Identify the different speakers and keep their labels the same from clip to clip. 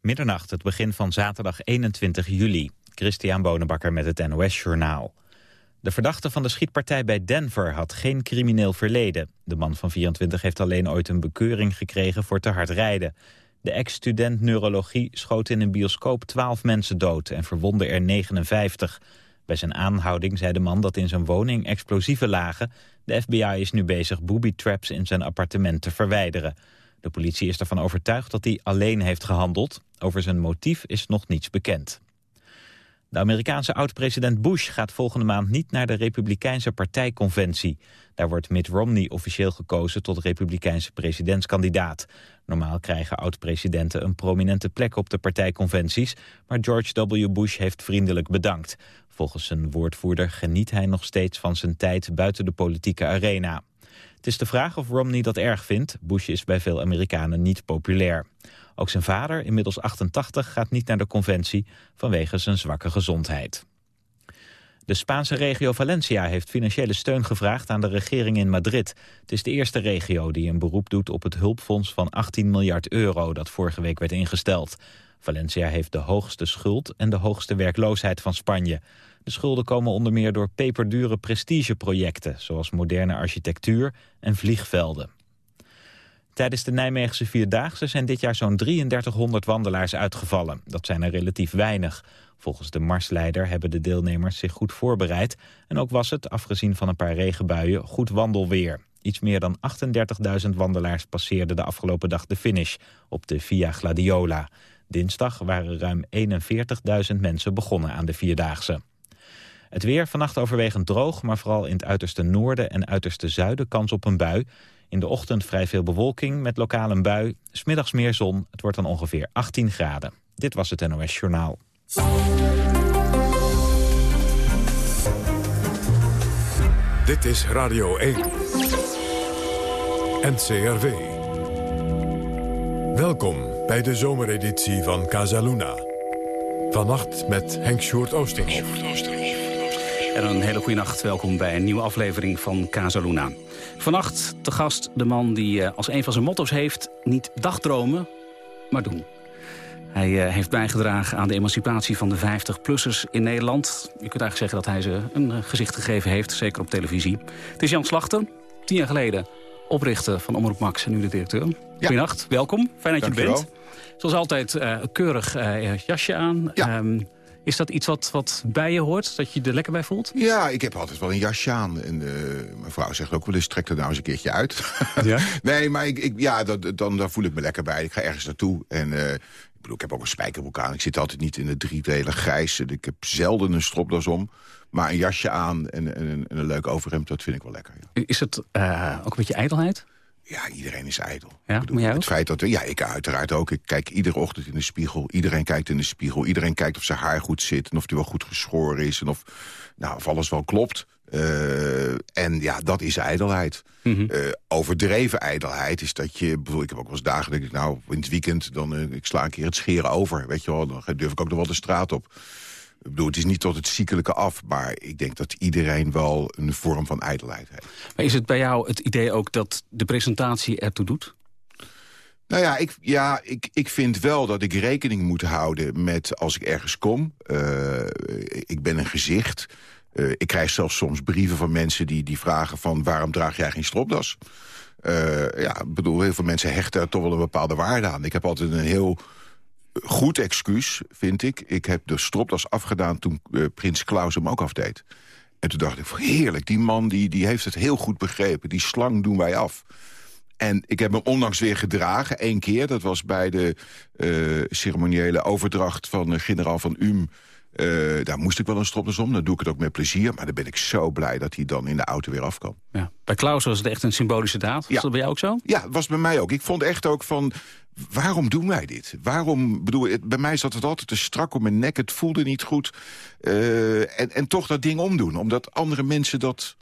Speaker 1: Middernacht, het begin van zaterdag 21 juli. Christian Bonenbakker met het NOS Journaal. De verdachte van de schietpartij bij Denver had geen crimineel verleden. De man van 24 heeft alleen ooit een bekeuring gekregen voor te hard rijden. De ex-student neurologie schoot in een bioscoop 12 mensen dood en verwonde er 59. Bij zijn aanhouding zei de man dat in zijn woning explosieven lagen. De FBI is nu bezig booby traps in zijn appartement te verwijderen. De politie is ervan overtuigd dat hij alleen heeft gehandeld. Over zijn motief is nog niets bekend. De Amerikaanse oud-president Bush gaat volgende maand niet naar de Republikeinse partijconventie. Daar wordt Mitt Romney officieel gekozen tot Republikeinse presidentskandidaat. Normaal krijgen oud-presidenten een prominente plek op de partijconventies, maar George W. Bush heeft vriendelijk bedankt. Volgens zijn woordvoerder geniet hij nog steeds van zijn tijd buiten de politieke arena. Het is de vraag of Romney dat erg vindt. Bush is bij veel Amerikanen niet populair. Ook zijn vader, inmiddels 88, gaat niet naar de conventie vanwege zijn zwakke gezondheid. De Spaanse regio Valencia heeft financiële steun gevraagd aan de regering in Madrid. Het is de eerste regio die een beroep doet op het hulpfonds van 18 miljard euro dat vorige week werd ingesteld. Valencia heeft de hoogste schuld en de hoogste werkloosheid van Spanje. De schulden komen onder meer door peperdure prestigeprojecten... zoals moderne architectuur en vliegvelden. Tijdens de Nijmeegse Vierdaagse zijn dit jaar zo'n 3300 wandelaars uitgevallen. Dat zijn er relatief weinig. Volgens de marsleider hebben de deelnemers zich goed voorbereid... en ook was het, afgezien van een paar regenbuien, goed wandelweer. Iets meer dan 38.000 wandelaars passeerden de afgelopen dag de finish op de Via Gladiola. Dinsdag waren ruim 41.000 mensen begonnen aan de Vierdaagse. Het weer vannacht overwegend droog, maar vooral in het uiterste noorden en uiterste zuiden kans op een bui. In de ochtend vrij veel bewolking met lokaal een bui. Smiddags meer zon, het wordt dan ongeveer 18 graden. Dit was het NOS Journaal.
Speaker 2: Dit is Radio 1. NCRV. Welkom bij de zomereditie van Casaluna. Vannacht met Henk Sjoerd Oosters.
Speaker 3: En een hele goede nacht. Welkom bij een nieuwe aflevering van Casaluna. Vannacht te gast de man die eh, als een van zijn motto's heeft... niet dagdromen, maar doen. Hij uh, heeft bijgedragen aan de emancipatie van de 50-plussers in Nederland. Je kunt eigenlijk zeggen dat hij ze een uh, gezicht gegeven heeft, zeker op televisie. Het is Jan Slachten, tien jaar geleden oprichter van Omroep Max en nu de directeur. Ja. Goedenacht, welkom. Fijn dat
Speaker 4: Dank
Speaker 3: je er bent. Zoals altijd keurig jasje aan.
Speaker 4: Ja.
Speaker 3: Um, is dat iets wat, wat bij je hoort, dat je er lekker bij voelt?
Speaker 4: Ja, ik heb altijd wel een jasje aan. En uh, mijn vrouw zegt ook wel eens, trek er nou eens een keertje uit.
Speaker 3: Ja?
Speaker 4: nee, maar ik, ik, ja, dat, dan, dan voel ik me lekker bij. Ik ga ergens naartoe en... Uh, ik bedoel, ik heb ook een spijkerbroek aan. Ik zit altijd niet in het driedelig grijs. Ik heb zelden een stropdas om. Maar een jasje aan en, en, en een leuk overhemd, dat vind ik wel lekker. Ja.
Speaker 3: Is het uh, ook een beetje ijdelheid?
Speaker 4: Ja, iedereen is ijdel.
Speaker 3: Ja,
Speaker 4: bedoel, het feit dat ja, ik uiteraard ook. Ik kijk iedere ochtend in de spiegel. Iedereen kijkt in de spiegel. Iedereen kijkt of zijn haar goed zit en of die wel goed geschoren is en of, nou, of alles wel klopt. Uh, en ja, dat is ijdelheid. Mm -hmm. uh, overdreven ijdelheid is dat je... Bedoel, ik heb ook wel eens dagen dat ik, nou, in het weekend... dan uh, ik sla een keer het scheren over, weet je wel. Dan durf ik ook nog wel de straat op. Ik bedoel, het is niet tot het ziekelijke af, maar ik denk dat iedereen wel een vorm van ijdelheid heeft.
Speaker 3: Maar is het bij jou het idee ook dat de presentatie ertoe doet?
Speaker 4: Nou ja, ik, ja ik, ik vind wel dat ik rekening moet houden met als ik ergens kom. Uh, ik ben een gezicht. Uh, ik krijg zelfs soms brieven van mensen die, die vragen van... waarom draag jij geen stropdas? Uh, ja, ik bedoel, heel veel mensen hechten er toch wel een bepaalde waarde aan. Ik heb altijd een heel goed excuus, vind ik. Ik heb de stropdas afgedaan toen uh, prins Klaus hem ook afdeed. En toen dacht ik, heerlijk, die man die, die heeft het heel goed begrepen. Die slang doen wij af. En ik heb hem onlangs weer gedragen, één keer. Dat was bij de uh, ceremoniële overdracht van uh, generaal van. Uh, daar moest ik wel een stropdas om. Dan doe ik het ook met plezier. Maar dan ben ik zo blij dat hij dan in de auto weer afkwam.
Speaker 3: Ja. Bij Klaus was het echt een symbolische daad. Was
Speaker 4: ja.
Speaker 3: dat bij jou ook zo?
Speaker 4: Ja, was bij mij ook. Ik vond echt ook van... Waarom doen wij dit? Waarom, bedoel, het, bij mij zat het altijd te strak op mijn nek. Het voelde niet goed. Uh, en, en toch dat ding omdoen. Omdat andere mensen dat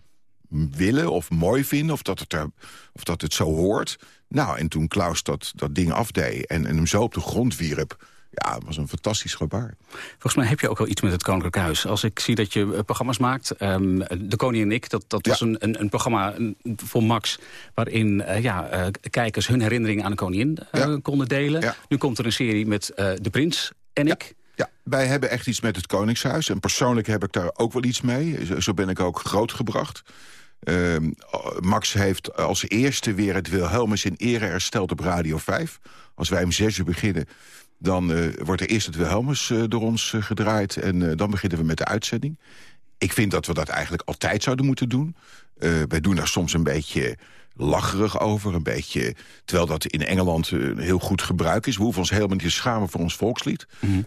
Speaker 4: willen of mooi vinden. Of dat het, er, of dat het zo hoort. Nou, en toen Klaus dat, dat ding afdeed en, en hem zo op de grond wierp... Ja, het was een fantastisch gebaar.
Speaker 3: Volgens mij heb je ook wel iets met het Koninklijk Huis. Als ik zie dat je programma's maakt, um, De Koning en ik... dat, dat was een, een, een, programma voor Max... waarin ja, kijkers hun herinneringen aan de koningin konden delen. Nu komt er een serie met De Prins en ik...
Speaker 4: Ja, wij hebben echt iets met het Koningshuis. En persoonlijk heb ik daar ook wel iets mee. Zo ben ik ook grootgebracht. Uh, Max heeft als eerste weer het Wilhelmus in ere hersteld op Radio 5. Als wij om zes uur beginnen, dan uh, wordt er eerst het Wilhelmus uh, door ons uh, gedraaid... en dan beginnen we met de uitzending. Ik vind dat we dat eigenlijk altijd zouden moeten doen. wij doen daar soms een beetje lacherig over. Een beetje, terwijl dat in Engeland een heel goed gebruik is. We hoeven ons helemaal niet te schamen voor ons volkslied. Mm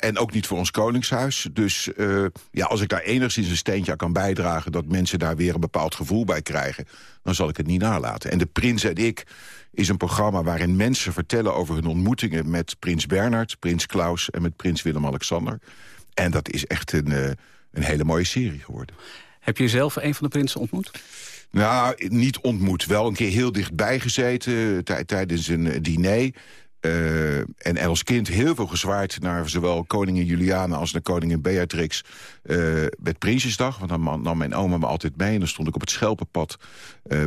Speaker 4: en ook niet voor ons koningshuis. Dus uh, ja, als ik daar enigszins een steentje aan kan bijdragen... dat mensen daar weer een bepaald gevoel bij krijgen... dan zal ik het niet nalaten. En De Prins en ik is een programma waarin mensen vertellen over hun ontmoetingen... met prins Bernhard, prins Klaus en met prins Willem-Alexander. En dat is echt een, uh, een hele mooie serie geworden.
Speaker 3: Heb je zelf een van de prinsen ontmoet?
Speaker 4: Nou, niet ontmoet. Wel een keer heel dichtbij gezeten tijdens een eh, diner. Uh, en als kind heel veel gezwaard naar zowel koningin Juliana als naar koningin Beatrix uh, met Prinsjesdag. Want dan nam mijn oma me altijd mee en dan stond ik op het Schelpenpad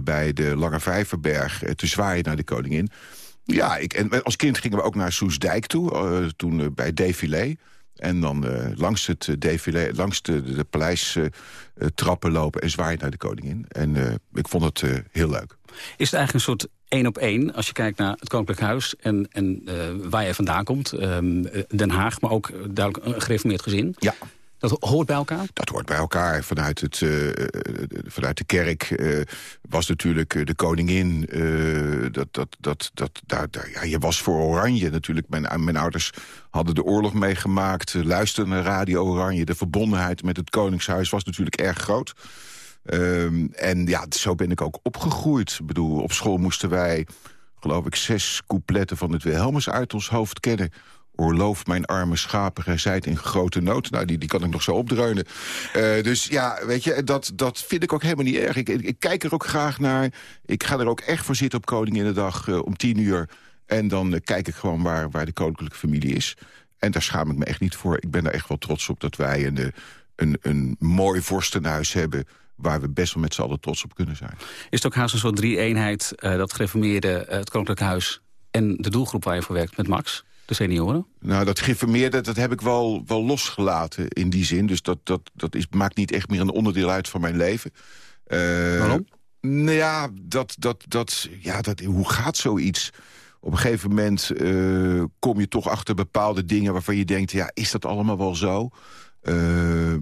Speaker 4: bij de Lange Vijverberg te zwaaien naar de koningin. Ja, ik, en als kind gingen we ook naar Soesdijk toe, toen bij Défilé. En dan uh, langs het uh, défilé, langs de, de, de paleistrappen uh, lopen en zwaaien naar de koningin. En ik vond het heel leuk.
Speaker 3: Is het eigenlijk een soort één op één als je kijkt naar het Koninklijk Huis... en, en waar je vandaan komt, um, Den Haag, maar ook duidelijk een gereformeerd gezin?
Speaker 4: Ja.
Speaker 3: Dat hoort bij elkaar?
Speaker 4: Dat hoort bij elkaar. Vanuit, het, uh, vanuit de kerk uh, was natuurlijk de koningin. dat, dat, dat, dat, daar, ja, je was voor Oranje natuurlijk. Mijn, mijn ouders hadden de oorlog meegemaakt. luisterden naar Radio Oranje. De verbondenheid met het Koningshuis was natuurlijk erg groot. Um, en ja, zo ben ik ook opgegroeid. Ik bedoel, op school moesten wij, geloof ik, zes coupletten van het Wilhelmus uit ons hoofd kennen Oorloof mijn arme schapen, gij zijt in grote nood. Nou, die, die kan ik nog zo opdreunen. Uh, dus ja, weet je, dat, dat vind ik ook helemaal niet erg. Ik, ik, kijk er ook graag naar. Ik ga er ook echt voor zitten op Koninginnedag uh, om tien uur. En dan uh, kijk ik gewoon waar, waar de koninklijke familie is. En daar schaam ik me echt niet voor. Ik ben er echt wel trots op dat wij een, een, een mooi vorstenhuis hebben waar we best wel met z'n allen trots op kunnen zijn.
Speaker 3: Is het ook haast een soort drie-eenheid, dat gereformeerde, het Koninklijk Huis... en de doelgroep waar je voor werkt met Max? De senioren?
Speaker 4: Nou, dat geïnformeerde, dat heb ik wel, wel losgelaten in die zin. Dus dat, dat, dat is, maakt niet echt meer een onderdeel uit van mijn leven.
Speaker 3: Uh, Waarom?
Speaker 4: Nou ja, dat, dat, dat, ja dat, hoe gaat zoiets? Op een gegeven moment uh, kom je toch achter bepaalde dingen... waarvan je denkt, ja, is dat allemaal wel zo?
Speaker 3: Uh,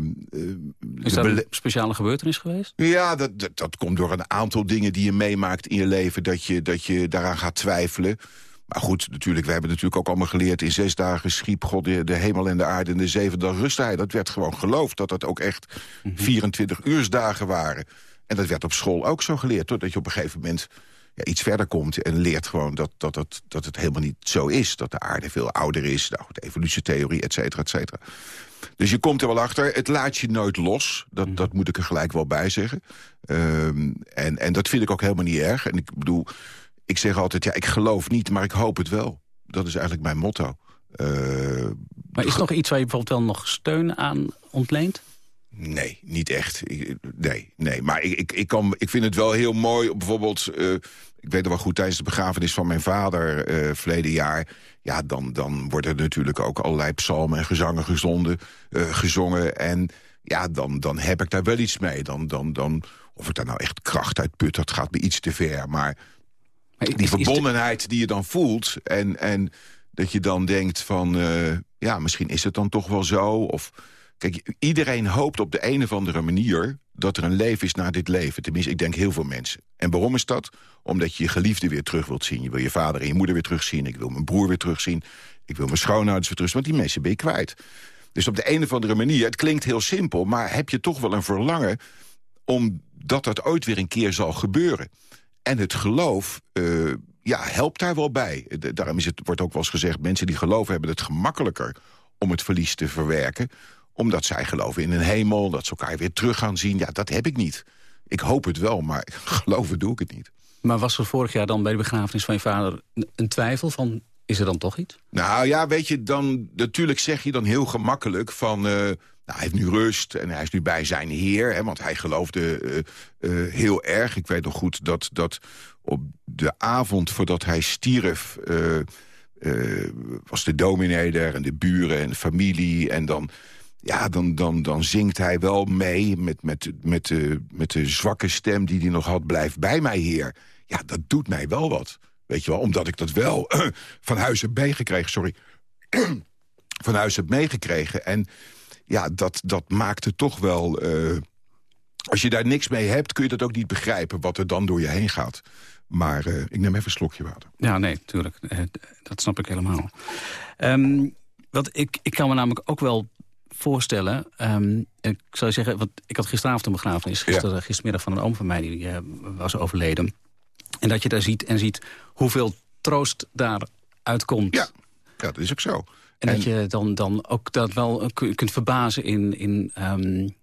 Speaker 3: is dat een speciale gebeurtenis geweest?
Speaker 4: Ja, dat, dat, dat, komt door een aantal dingen die je meemaakt in je leven... dat je, dat je daaraan gaat twijfelen. Maar goed, natuurlijk, we hebben natuurlijk ook allemaal geleerd... in zes dagen schiep God de, de hemel en de aarde... en de zeven dag rustte hij. Dat werd gewoon geloofd, dat dat ook echt 24 mhm. uursdagen waren. En dat werd op school ook zo geleerd. Totdat je op een gegeven moment ja, iets verder komt... en leert gewoon dat, dat, dat, dat het helemaal niet zo is. Dat de aarde veel ouder is. Nou, de evolutietheorie, et cetera, et cetera. Dus je komt er wel achter. Het laat je nooit los. Dat, mhm. dat moet ik er gelijk wel bij zeggen. Um, en, en dat vind ik ook helemaal niet erg. En ik bedoel ik zeg altijd, ja, ik geloof niet, maar ik hoop het wel. Dat is eigenlijk mijn motto. Uh,
Speaker 3: maar is er nog iets waar je bijvoorbeeld wel nog steun aan ontleent?
Speaker 4: Nee, niet echt. Nee, nee. Maar ik, ik, ik, kan, ik vind het wel heel mooi. Bijvoorbeeld, uh, ik weet nog wel goed, tijdens de begrafenis van mijn vader uh, verleden jaar... ja, dan, dan worden er natuurlijk ook allerlei psalmen en gezangen gezonden, gezongen. En ja, dan, dan heb ik daar wel iets mee. Dan, dan, dan, of ik daar nou echt kracht uit put, dat gaat me iets te ver. Maar die verbondenheid die je dan voelt en, en dat je dan denkt van... Uh, ja, misschien is het dan toch wel zo. Of, kijk, iedereen hoopt op de een of andere manier dat er een leven is na dit leven. Tenminste, ik denk heel veel mensen. En waarom is dat? Omdat je je geliefde weer terug wilt zien. Je wil je vader en je moeder weer terugzien. Ik wil mijn broer weer terugzien. Ik wil mijn schoonouders weer terugzien. Want die mensen ben je kwijt. Dus op de een of andere manier, het klinkt heel simpel... maar heb je toch wel een verlangen omdat dat ooit weer een keer zal gebeuren. En het geloof uh, ja, helpt daar wel bij. daarom is het, wordt ook wel eens gezegd... mensen die geloven hebben het gemakkelijker om het verlies te verwerken. Omdat zij geloven in een hemel, dat ze elkaar weer terug gaan zien. Ja, dat heb ik niet. Ik hoop het wel, maar geloven doe ik het niet.
Speaker 3: Maar was er vorig jaar dan bij de begrafenis van je vader een twijfel van... Is er dan toch iets?
Speaker 4: Nou ja, weet je, dan natuurlijk zeg je dan heel gemakkelijk van... Uh, nou, hij heeft nu rust en hij is nu bij zijn heer. Hè, want hij geloofde uh, uh, heel erg. Ik weet nog goed dat, dat op de avond voordat hij stierf... was de dominee er en de buren en de familie. En dan, ja, dan, dan, dan zingt hij wel mee met, met, met, de, met de zwakke stem die hij nog had. Blijf bij mij, heer. Ja, dat doet mij wel wat. Weet je wel, omdat ik dat wel van huis heb meegekregen. Sorry. van huis heb meegekregen. En ja, dat, dat maakte toch wel... Uh, als je daar niks mee hebt, kun je dat ook niet begrijpen... wat er dan door je heen gaat. Maar uh, ik neem even een slokje water.
Speaker 3: Ja, nee, tuurlijk. Uh, dat snap ik helemaal. Um, wat ik, ik kan me namelijk ook wel voorstellen... Um, ik zou zeggen, want ik had gisteravond een begrafenis. Gister, ja. Gistermiddag van een oom van mij, die was overleden. En dat je daar ziet en ziet hoeveel troost daar uitkomt.
Speaker 4: Ja, ja dat is ook zo.
Speaker 3: En, en, dat je dan, dan ook dat wel kunt verbazen in, in um,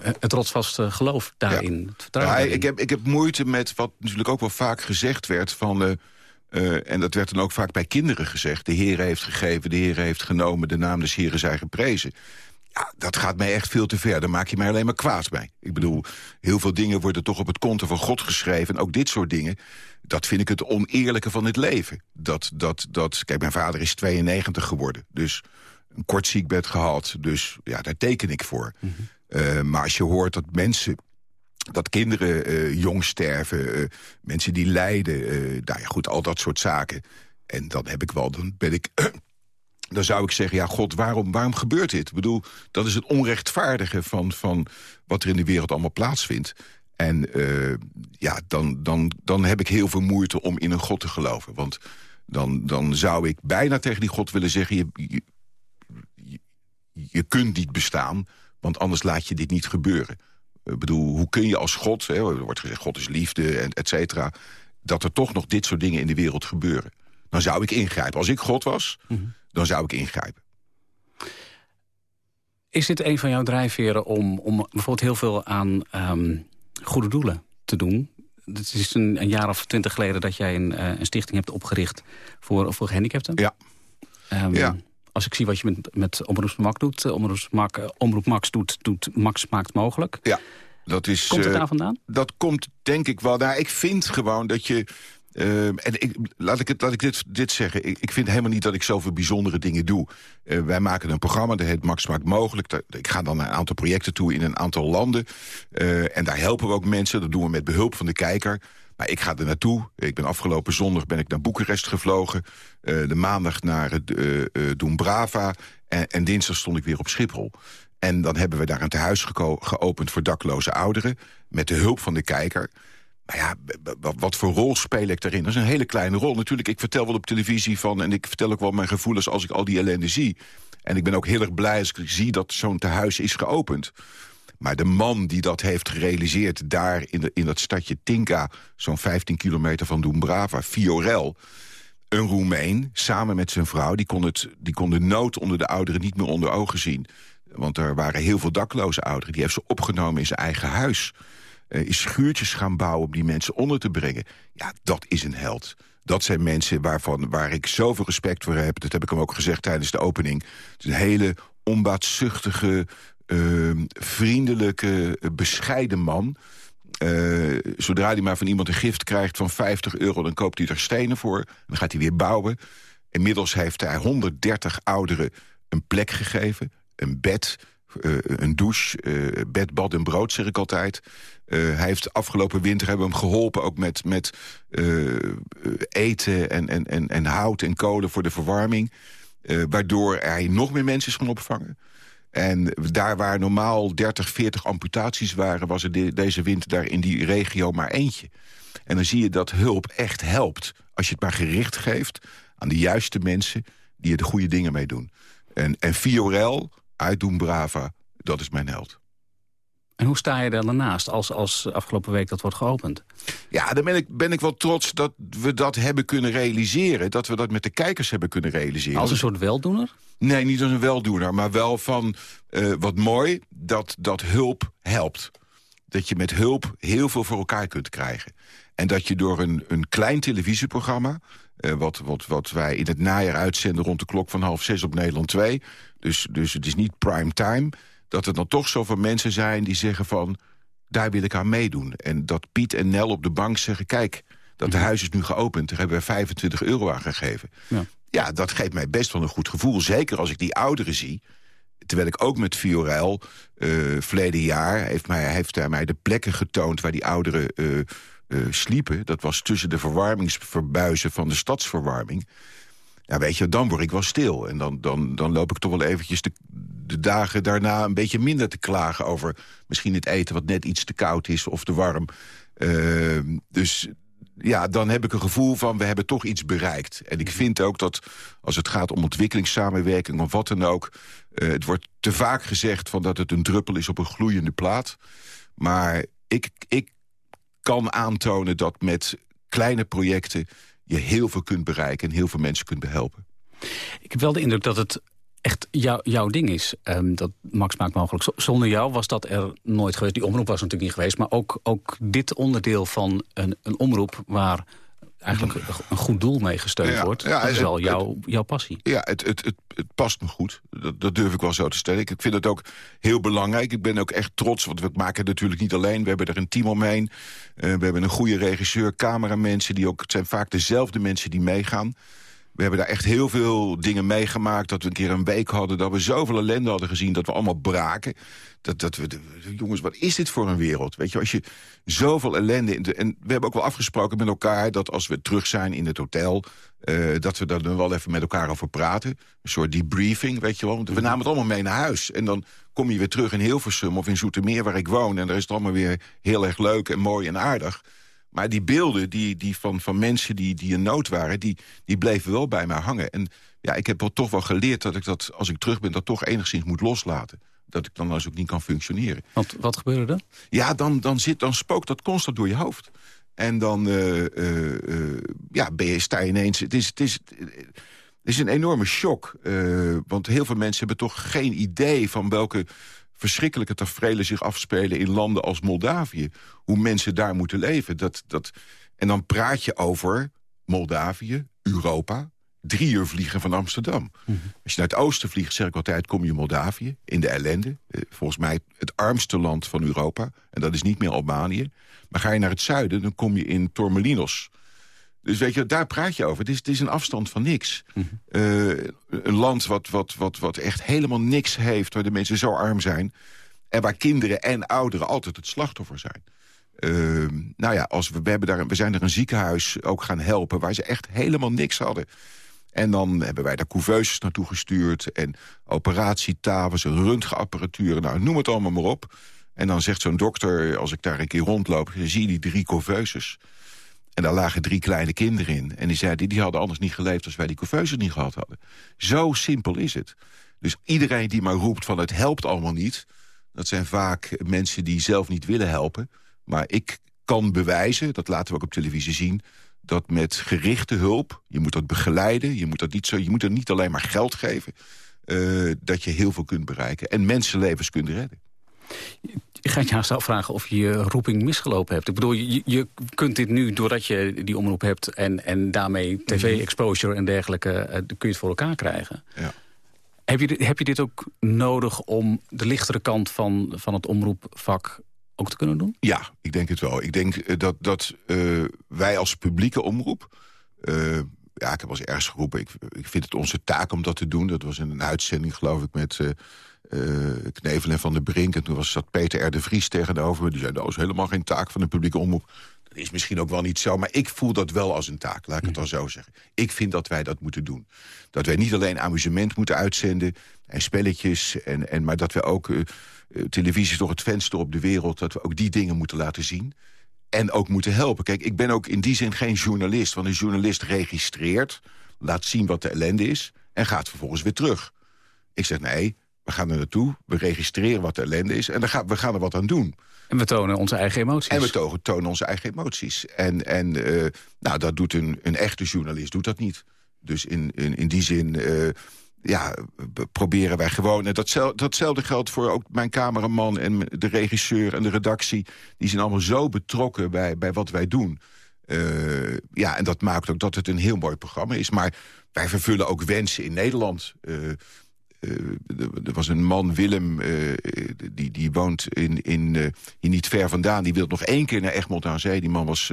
Speaker 3: het rotsvaste geloof daarin.
Speaker 4: Ja. ja ik, heb, ik heb moeite met wat natuurlijk ook wel vaak gezegd werd... van uh, uh, en dat werd dan ook vaak bij kinderen gezegd... de Heer heeft gegeven, de Heer heeft genomen... de naam des Heeren zij geprezen. Ja, dat gaat mij echt veel te ver. Daar maak je mij alleen maar kwaad bij. Ik bedoel, heel veel dingen worden toch op het konto van God geschreven. En ook dit soort dingen, dat vind ik het oneerlijke van het leven. Dat, dat, dat, kijk, mijn vader is 92 geworden. Dus een kort ziekbed gehad. Dus ja, daar teken ik voor. Mm -hmm. uh, maar als je hoort dat mensen dat kinderen uh, jong sterven, uh, mensen die lijden, nou ja, goed, al dat soort zaken. En dan heb ik wel, dan ben ik dan zou ik zeggen, ja, god, waarom, waarom gebeurt dit? Ik bedoel, dat is het onrechtvaardige van, van wat er in de wereld allemaal plaatsvindt. En uh, ja, dan, dan, dan heb ik heel veel moeite om in een god te geloven. Want dan, dan zou ik bijna tegen die god willen zeggen... Je, je, kunt niet bestaan, want anders laat je dit niet gebeuren. Ik bedoel, hoe kun je als god... Hè, er wordt gezegd, god is liefde, en et cetera... dat er toch nog dit soort dingen in de wereld gebeuren. Dan zou ik ingrijpen. Als ik god was... -hmm dan zou ik ingrijpen.
Speaker 3: Is dit een van jouw drijfveren om, om bijvoorbeeld heel veel aan um, goede doelen te doen? Het is een, een, jaar of twintig geleden dat jij een, uh, een, stichting hebt opgericht voor, voor gehandicapten.
Speaker 4: Ja.
Speaker 3: Um, ja. Als ik zie wat je met, met Omroep Max doet, uh, Omroep, uh, Omroep Max doet, doet Max maakt mogelijk.
Speaker 4: Ja. Dat is,
Speaker 3: komt het daar vandaan?
Speaker 4: Dat komt denk ik wel. Nou, ik vind gewoon dat je Uh, en ik, laat ik, het, laat ik dit, dit zeggen. Ik, ik, vind helemaal niet dat ik zoveel bijzondere dingen doe. Uh, wij maken een programma, dat heet Max Maakt Mogelijk. Ik ga dan naar een aantal projecten toe in een aantal landen. Uh, en daar helpen we ook mensen. Dat doen we met behulp van de kijker. Maar ik ga er naartoe. Ik ben afgelopen zondag ben ik naar Boekarest gevlogen. de maandag naar uh, Dumbrava. En, en dinsdag stond ik weer op Schiphol. En dan hebben we daar een tehuis geopend voor dakloze ouderen. Met de hulp van de kijker. Ja, wat voor rol speel ik daarin? Dat is een hele kleine rol. Natuurlijk, ik vertel wel op televisie van... en ik vertel ook wel mijn gevoelens als ik al die ellende zie. En ik ben ook heel erg blij als ik zie dat zo'n tehuis is geopend. Maar de man die dat heeft gerealiseerd daar in, de, in dat stadje Tinka... zo'n 15 kilometer van Dumbrava, Fiorel... een Roemeen, samen met zijn vrouw... Die kon, het, die kon de nood onder de ouderen niet meer onder ogen zien. Want er waren heel veel dakloze ouderen. Die heeft ze opgenomen in zijn eigen huis is schuurtjes gaan bouwen om die mensen onder te brengen. Ja, dat is een held. Dat zijn mensen waarvan, waar ik zoveel respect voor heb. Dat heb ik hem ook gezegd tijdens de opening. Het een hele onbaatzuchtige, uh, vriendelijke, bescheiden man. Uh, zodra hij maar van iemand een gift krijgt van 50 euro... dan koopt hij er stenen voor. Dan gaat hij weer bouwen. Inmiddels heeft hij 130 ouderen een plek gegeven. Een bed, uh, een douche, uh, bed, bad en brood, zeg ik altijd. Uh, hij heeft afgelopen winter hebben hem geholpen... ook met, met eten en, en, en, en hout en kolen voor de verwarming. waardoor hij nog meer mensen is gaan opvangen. En daar waar normaal 30, 40 amputaties waren... was er de, deze winter daar in die regio maar eentje. En dan zie je dat hulp echt helpt. Als je het maar gericht geeft aan de juiste mensen... die er de goede dingen mee doen. En, en Fiorel uitdoen Brava, dat is mijn held.
Speaker 3: En hoe sta je daar daarnaast als, als afgelopen week dat wordt geopend?
Speaker 4: Ja, dan ben ik, ben ik wel trots dat we dat hebben kunnen realiseren. Dat we dat met de kijkers hebben kunnen realiseren.
Speaker 3: Als een soort weldoener?
Speaker 4: Nee, niet als een weldoener, maar wel van uh, wat mooi dat, dat hulp helpt. Dat je met hulp heel veel voor elkaar kunt krijgen. En dat je door een, een klein televisieprogramma... Uh, wat, wat, wat wij in het najaar uitzenden rond de klok van half zes op Nederland 2... dus, dus het is niet prime time... dat er dan toch zoveel mensen zijn die zeggen van... daar wil ik aan meedoen. En dat Piet en Nel op de bank zeggen... kijk, dat de mhm. huis is nu geopend, daar hebben we 25 euro aan gegeven. Ja. ja, dat geeft mij best wel een goed gevoel. Zeker als ik die ouderen zie terwijl ik ook met Fiorel uh, verleden jaar... heeft, mij, heeft hij mij de plekken getoond waar die ouderen uh, uh, sliepen. Dat was tussen de verwarmingsverbuizen van de stadsverwarming. Ja, weet je, dan word ik wel stil. En dan, dan, dan loop ik toch wel eventjes de, de dagen daarna een beetje minder te klagen... over misschien het eten wat net iets te koud is of te warm. dus ja, dan heb ik een gevoel van we hebben toch iets bereikt. En ik vind ook dat als het gaat om ontwikkelingssamenwerking of wat dan ook... Uh, het wordt te vaak gezegd van dat het een druppel is op een gloeiende plaat. Maar ik, ik kan aantonen dat met kleine projecten... je heel veel kunt bereiken en heel veel mensen kunt behelpen.
Speaker 3: Ik heb wel de indruk dat het echt jou, jouw ding is. Um, dat Max maakt mogelijk. Zonder jou was dat er nooit geweest. Die omroep was natuurlijk niet geweest. Maar ook, ook dit onderdeel van een, een omroep waar eigenlijk een goed doel mee gesteund wordt. Ja, dat is wel jouw, jouw passie.
Speaker 4: Ja, het, het, het, het, past me goed. Dat, dat durf ik wel zo te stellen. Ik vind het ook heel belangrijk. Ik ben ook echt trots, want we maken het natuurlijk niet alleen. We hebben er een team omheen. Uh, we hebben een goede regisseur, cameramensen. Die ook, het zijn vaak dezelfde mensen die meegaan. We hebben daar echt heel veel dingen meegemaakt. Dat we een keer een week hadden. Dat we zoveel ellende hadden gezien. Dat we allemaal braken. Dat, dat we, jongens, wat is dit voor een wereld? Weet je, als je zoveel ellende... In de, en we hebben ook wel afgesproken met elkaar... dat als we terug zijn in het hotel... Uh, dat we daar dan wel even met elkaar over praten. Een soort debriefing, weet je wel. Want we namen het allemaal mee naar huis. En dan kom je weer terug in Hilversum of in Zoetermeer... waar ik woon. En daar is het allemaal weer heel erg leuk en mooi en aardig. Maar die beelden die, die van, van mensen die, die in nood waren... Die, die bleven wel bij mij hangen. En ja, ik heb wel toch wel geleerd dat ik dat, als ik terug ben... dat toch enigszins moet loslaten. Dat ik dan dus ook niet kan functioneren.
Speaker 3: Want wat gebeurde er?
Speaker 4: Ja, dan, dan, zit, dan spookt dat constant door je hoofd. En dan uh, uh, ja, ben je, sta je ineens... Het is, het is, het is een enorme shock. want heel veel mensen hebben toch geen idee van welke verschrikkelijke tafereelen zich afspelen in landen als Moldavië. Hoe mensen daar moeten leven. Dat, dat, en dan praat je over Moldavië, Europa, drie uur vliegen van Amsterdam. Mhm. Als je naar het oosten vliegt, zeg ik altijd, kom je Moldavië, in de ellende. Eh, volgens mij het armste land van Europa. En dat is niet meer Albanië. Maar ga je naar het zuiden, dan kom je in Tormelinos. Dus weet je, daar praat je over. Het is, het is een afstand van niks. Mhm. Eh, een land wat, wat, wat, wat echt helemaal niks heeft... waar de mensen zo arm zijn... en waar kinderen en ouderen altijd het slachtoffer zijn. Uh, nou ja, als we, we, hebben daar, we zijn er een ziekenhuis ook gaan helpen... waar ze echt helemaal niks hadden. En dan hebben wij daar couveuses naartoe gestuurd... en operatietafels, röntgenapparatuur, nou, noem het allemaal maar op. En dan zegt zo'n dokter, als ik daar een keer rondloop... zie je die drie couveuses... En daar lagen drie kleine kinderen in. En die zeiden, die hadden anders niet geleefd als wij die couveuse niet gehad hadden. Zo simpel is het. Dus iedereen die maar roept van het helpt allemaal niet... dat zijn vaak mensen die zelf niet willen helpen. Maar ik kan bewijzen, dat laten we ook op televisie zien... dat met gerichte hulp, je moet dat begeleiden... je moet, dat niet, zo, je moet er niet alleen maar geld geven... Uh, dat je heel veel kunt bereiken en mensenlevens kunt redden.
Speaker 3: Ik ga je haast afvragen of je je roeping misgelopen hebt. Ik bedoel, je, je kunt dit nu, doordat je die omroep hebt... en, en daarmee tv-exposure en dergelijke, uh, kun je het voor elkaar krijgen. Ja. Heb, je, heb je dit ook nodig om de lichtere kant van, van het omroepvak ook te kunnen doen?
Speaker 4: Ja, ik denk het wel. Ik denk eh, dat, dat uh, wij als publieke omroep... Uh, ja, ik heb als ergens geroepen, ik, ik vind het onze taak om dat te doen. Dat was in een uitzending, geloof ik, met uh, Knevel en Van der Brink. En toen was, zat Peter R. de Vries tegenover me. Die zei, dat is helemaal geen taak van de publieke omroep. Dat is misschien ook wel niet zo, maar ik voel dat wel als een taak. Laat ik het dan zo zeggen. Ik vind dat wij dat moeten doen. Dat wij niet alleen amusement moeten uitzenden en spelletjes... En, en, maar dat we ook, uh, televisie is toch het venster op de wereld... dat we ook die dingen moeten laten zien en ook moeten helpen. Kijk, ik ben ook in die zin geen journalist. Want een journalist registreert, laat zien wat de ellende is... en gaat vervolgens weer terug. Ik zeg, nee, we gaan er naartoe, we registreren wat de ellende is... en dan gaan, we gaan er wat aan doen.
Speaker 3: En we tonen onze eigen emoties.
Speaker 4: En we tonen, tonen onze eigen emoties. En, en uh, nou, dat doet een, een echte journalist doet dat niet. Dus in, in, in die zin uh, ja, proberen wij gewoon... En datzelfde, datzelfde geldt voor ook mijn cameraman en de regisseur en de redactie. Die zijn allemaal zo betrokken bij, bij wat wij doen. ja, en dat maakt ook dat het een heel mooi programma is. Maar wij vervullen ook wensen in Nederland. er was een man, Willem, die, die woont in, in, hier niet ver vandaan. Die wilde nog één keer naar Egmond aan Zee. Die man was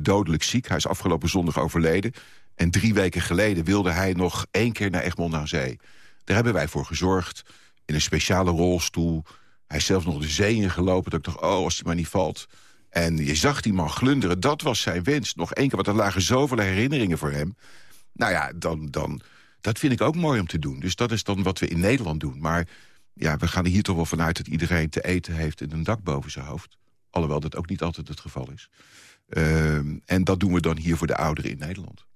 Speaker 4: dodelijk ziek. Hij is afgelopen zondag overleden. En drie weken geleden wilde hij nog één keer naar Egmond aan Zee. Daar hebben wij voor gezorgd. In een speciale rolstoel. Hij is zelfs nog de zee ingelopen. Dat ik dacht, oh, als hij maar niet valt. En je zag die man glunderen. Dat was zijn wens. Nog één keer, want er lagen zoveel herinneringen voor hem. Nou ja, dan, dan, dat vind ik ook mooi om te doen. Dus dat is dan wat we in Nederland doen. Maar ja, we gaan er hier toch wel vanuit dat iedereen te eten heeft... en een dak boven zijn hoofd. Alhoewel dat ook niet altijd het geval is. Ehm, en dat doen we dan hier voor de ouderen in Nederland.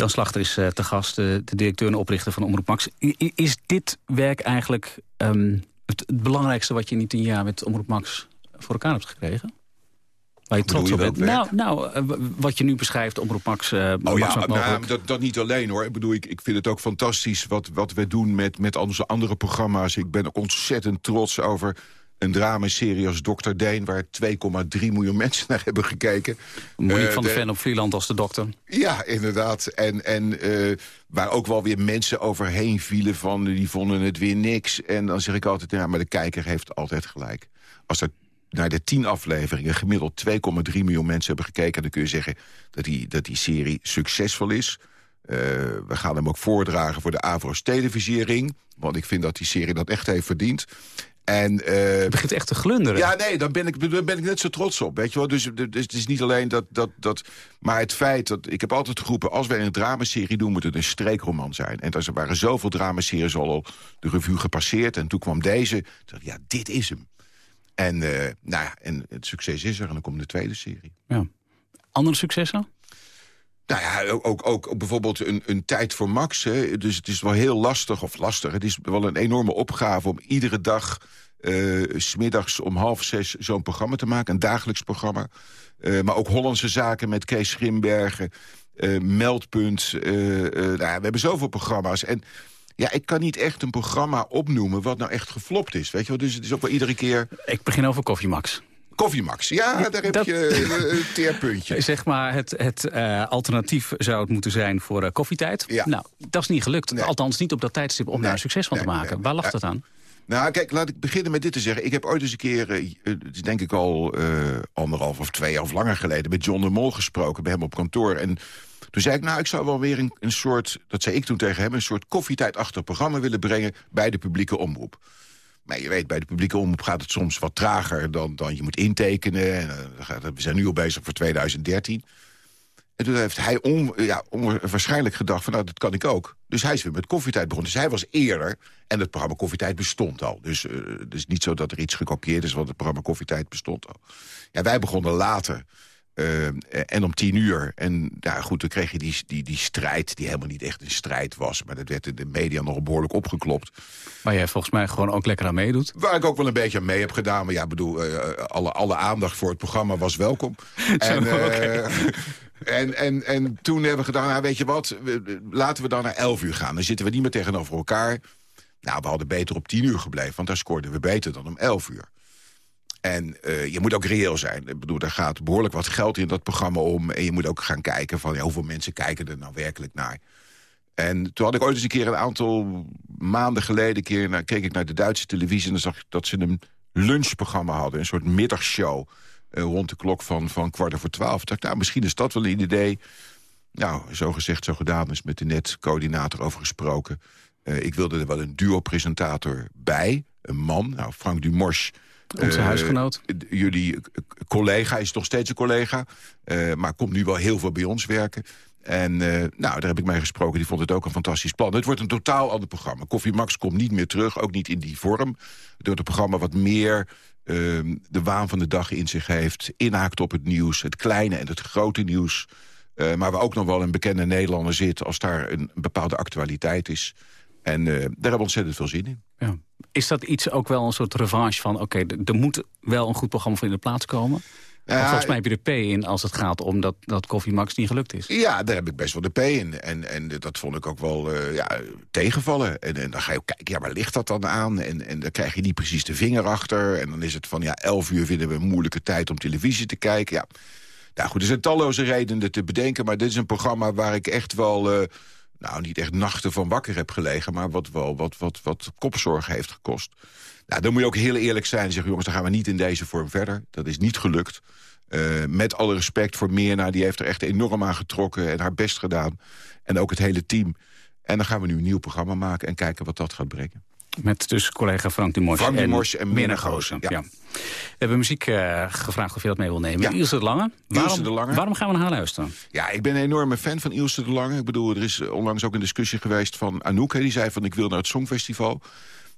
Speaker 3: Jan Slachter is uh, te gast, de directeur en oprichter van Omroep Max. is dit werk eigenlijk ehm, het, belangrijkste wat je in die tien jaar met Omroep Max voor elkaar hebt gekregen? Waar je trots op bent? Nou, nou eh, wat je nu beschrijft, Omroep Max... Uh,
Speaker 4: oh ja, nou, dat, dat niet alleen hoor. Ik bedoel, ik, ik vind het ook fantastisch wat, wat we doen met, met onze andere programma's. Ik ben ook ontzettend trots over een dramaserie als Dr. Deen... waar 2,3 miljoen mensen naar hebben gekeken.
Speaker 3: Monique uh, van de Ven op Vlieland als de dokter.
Speaker 4: Ja, inderdaad. En, en uh, waar ook wel weer mensen overheen vielen van... die vonden het weer niks. En dan zeg ik altijd, ja, maar de kijker heeft altijd gelijk. Als er naar de tien afleveringen gemiddeld 2,3 miljoen mensen hebben gekeken... dan kun je zeggen dat die, dat die serie succesvol is... Uh, we gaan hem ook voordragen voor de Avro's televisiering. Want ik vind dat die serie dat echt heeft verdiend. En, uh,
Speaker 3: het begint echt te glunderen.
Speaker 4: Ja, nee, daar ben ik, daar ben ik net zo trots op. Weet je wel? Dus, dus, het is niet alleen dat, dat, dat... Maar het feit dat... Ik heb altijd geroepen, als wij een dramaserie doen... moet het een streekroman zijn. En er waren zoveel dramaseries al de revue gepasseerd. En toen kwam deze. Dacht, ja, dit is hem. En, uh, nou ja, en het succes is er. En dan komt de tweede serie.
Speaker 3: Ja. Andere successen?
Speaker 4: Nou ja, ook, ook, bijvoorbeeld een, een tijd voor Max. Hè. Dus het is wel heel lastig, of lastig. Het is wel een enorme opgave om iedere dag... Uh, smiddags om half zes zo'n programma te maken. Een dagelijks programma. Uh, maar ook Hollandse Zaken met Kees Schrimbergen. Uh, Meldpunt. nou, we hebben zoveel programma's. En ja, ik kan niet echt een programma opnoemen wat nou echt geflopt is. Weet je wel? Dus het is ook wel iedere keer...
Speaker 3: Ik begin over Koffie Max.
Speaker 4: Koffiemax, ja, daar heb je een teerpuntje.
Speaker 3: Zeg maar, het, het uh, alternatief zou het moeten zijn voor uh, koffietijd. Ja. Nou, dat is niet gelukt. Althans niet op dat tijdstip om daar een succes van te maken. Waar lag dat aan?
Speaker 4: Nou, kijk, laat ik beginnen met dit te zeggen. Ik heb ooit eens een keer, denk ik al anderhalf of twee of langer geleden... met John de Mol gesproken, bij hem op kantoor. En toen zei ik, nou, ik zou wel weer een, een soort... dat zei ik toen tegen hem, een soort koffietijdachtig programma willen brengen... bij de publieke omroep. Maar je weet, bij de publieke omroep gaat het soms wat trager dan, dan je moet intekenen. En, uh, we zijn nu al bezig voor 2013. En toen heeft hij on, ja, onwaarschijnlijk gedacht van nou, dat kan ik ook. Dus hij is weer met koffietijd begonnen. Dus hij was eerder en het programma Koffietijd bestond al. Dus uh, is niet zo dat er iets gekopieerd is, want het programma Koffietijd bestond al. Ja, wij begonnen later. Uh, en om tien uur. En ja, goed, dan kreeg je die, die, die strijd, die helemaal niet echt een strijd was. Maar dat werd in de media nog behoorlijk opgeklopt.
Speaker 3: Waar jij volgens mij gewoon ook lekker aan meedoet.
Speaker 4: Waar ik ook wel een beetje aan mee heb gedaan. Maar ja, bedoel, uh, alle, alle aandacht voor het programma was welkom. en, uh, en, en, en toen hebben we gedaan, nou, weet je wat, laten we dan naar 11 uur gaan. Dan zitten we niet meer tegenover elkaar. Nou, we hadden beter op 10 uur gebleven, want daar scoorden we beter dan om 11 uur. En uh, je moet ook reëel zijn. Ik bedoel, daar gaat behoorlijk wat geld in dat programma om. En je moet ook gaan kijken van ja, hoeveel mensen kijken er nou werkelijk naar. En toen had ik ooit eens een keer een aantal maanden geleden... Keer keek ik naar de Duitse televisie en dan zag ik dat ze een lunchprogramma hadden. Een soort middagshow uh, rond de klok van, van kwart over twaalf. Dacht, nou, misschien is dat wel een idee. Nou, zo gezegd, zo gedaan is met de net-coördinator over gesproken. Uh, ik wilde er wel een duo-presentator bij, een man. Nou, Frank Dumors
Speaker 3: onze uh, huisgenoot.
Speaker 4: Jullie collega is nog steeds een collega. Uh, maar komt nu wel heel veel bij ons werken. En uh, nou, daar heb ik mee gesproken. Die vond het ook een fantastisch plan. Het wordt een totaal ander programma. Koffie Max komt niet meer terug, ook niet in die vorm. Het wordt een programma wat meer ehm, de waan van de dag in zich heeft. Inhaakt op het nieuws, het kleine en het grote nieuws. maar waar ook nog wel een bekende Nederlander zit... als daar een, bepaalde actualiteit is. En daar hebben we ontzettend veel zin in.
Speaker 3: Ja. Is dat iets ook wel een soort revanche van... oké, er moet wel een goed programma voor in de plaats komen? Ja, volgens mij heb je de P in als het gaat om dat, dat Koffie Max niet gelukt is.
Speaker 4: Ja, daar heb ik best wel de P in. En, en dat vond ik ook wel uh, ja, tegenvallen. En, en dan ga je ook kijken, ja, waar ligt dat dan aan? En, en dan krijg je niet precies de vinger achter. En dan is het van, ja, elf uur vinden we een moeilijke tijd om televisie te kijken. Ja, Nou goed, er zijn talloze redenen te bedenken... maar dit is een programma waar ik echt wel... Uh, nou, niet echt nachten van wakker heb gelegen... maar wat wel wat, wat, wat kopzorg heeft gekost. Nou, dan moet je ook heel eerlijk zijn en zeggen... jongens, dan gaan we niet in deze vorm verder. Dat is niet gelukt. Uh, met alle respect voor Meerna, die heeft er echt enorm aan getrokken... en haar best gedaan. En ook het hele team. En dan gaan we nu een nieuw programma maken... en kijken wat dat gaat brengen.
Speaker 3: Met dus collega Frank Dumors
Speaker 4: Frank Dumors
Speaker 3: en, en Mirna Goosen. Ja. We hebben muziek uh, gevraagd of je dat mee wil nemen. Ja. Ilse de Lange. Waarom,
Speaker 4: Ilse de Lange.
Speaker 3: Waarom gaan we naar haar luisteren?
Speaker 4: Ja, ik ben een enorme fan van Ilse de Lange. Ik bedoel, er is onlangs ook een discussie geweest van Anouk. die zei van ik wil naar het Songfestival.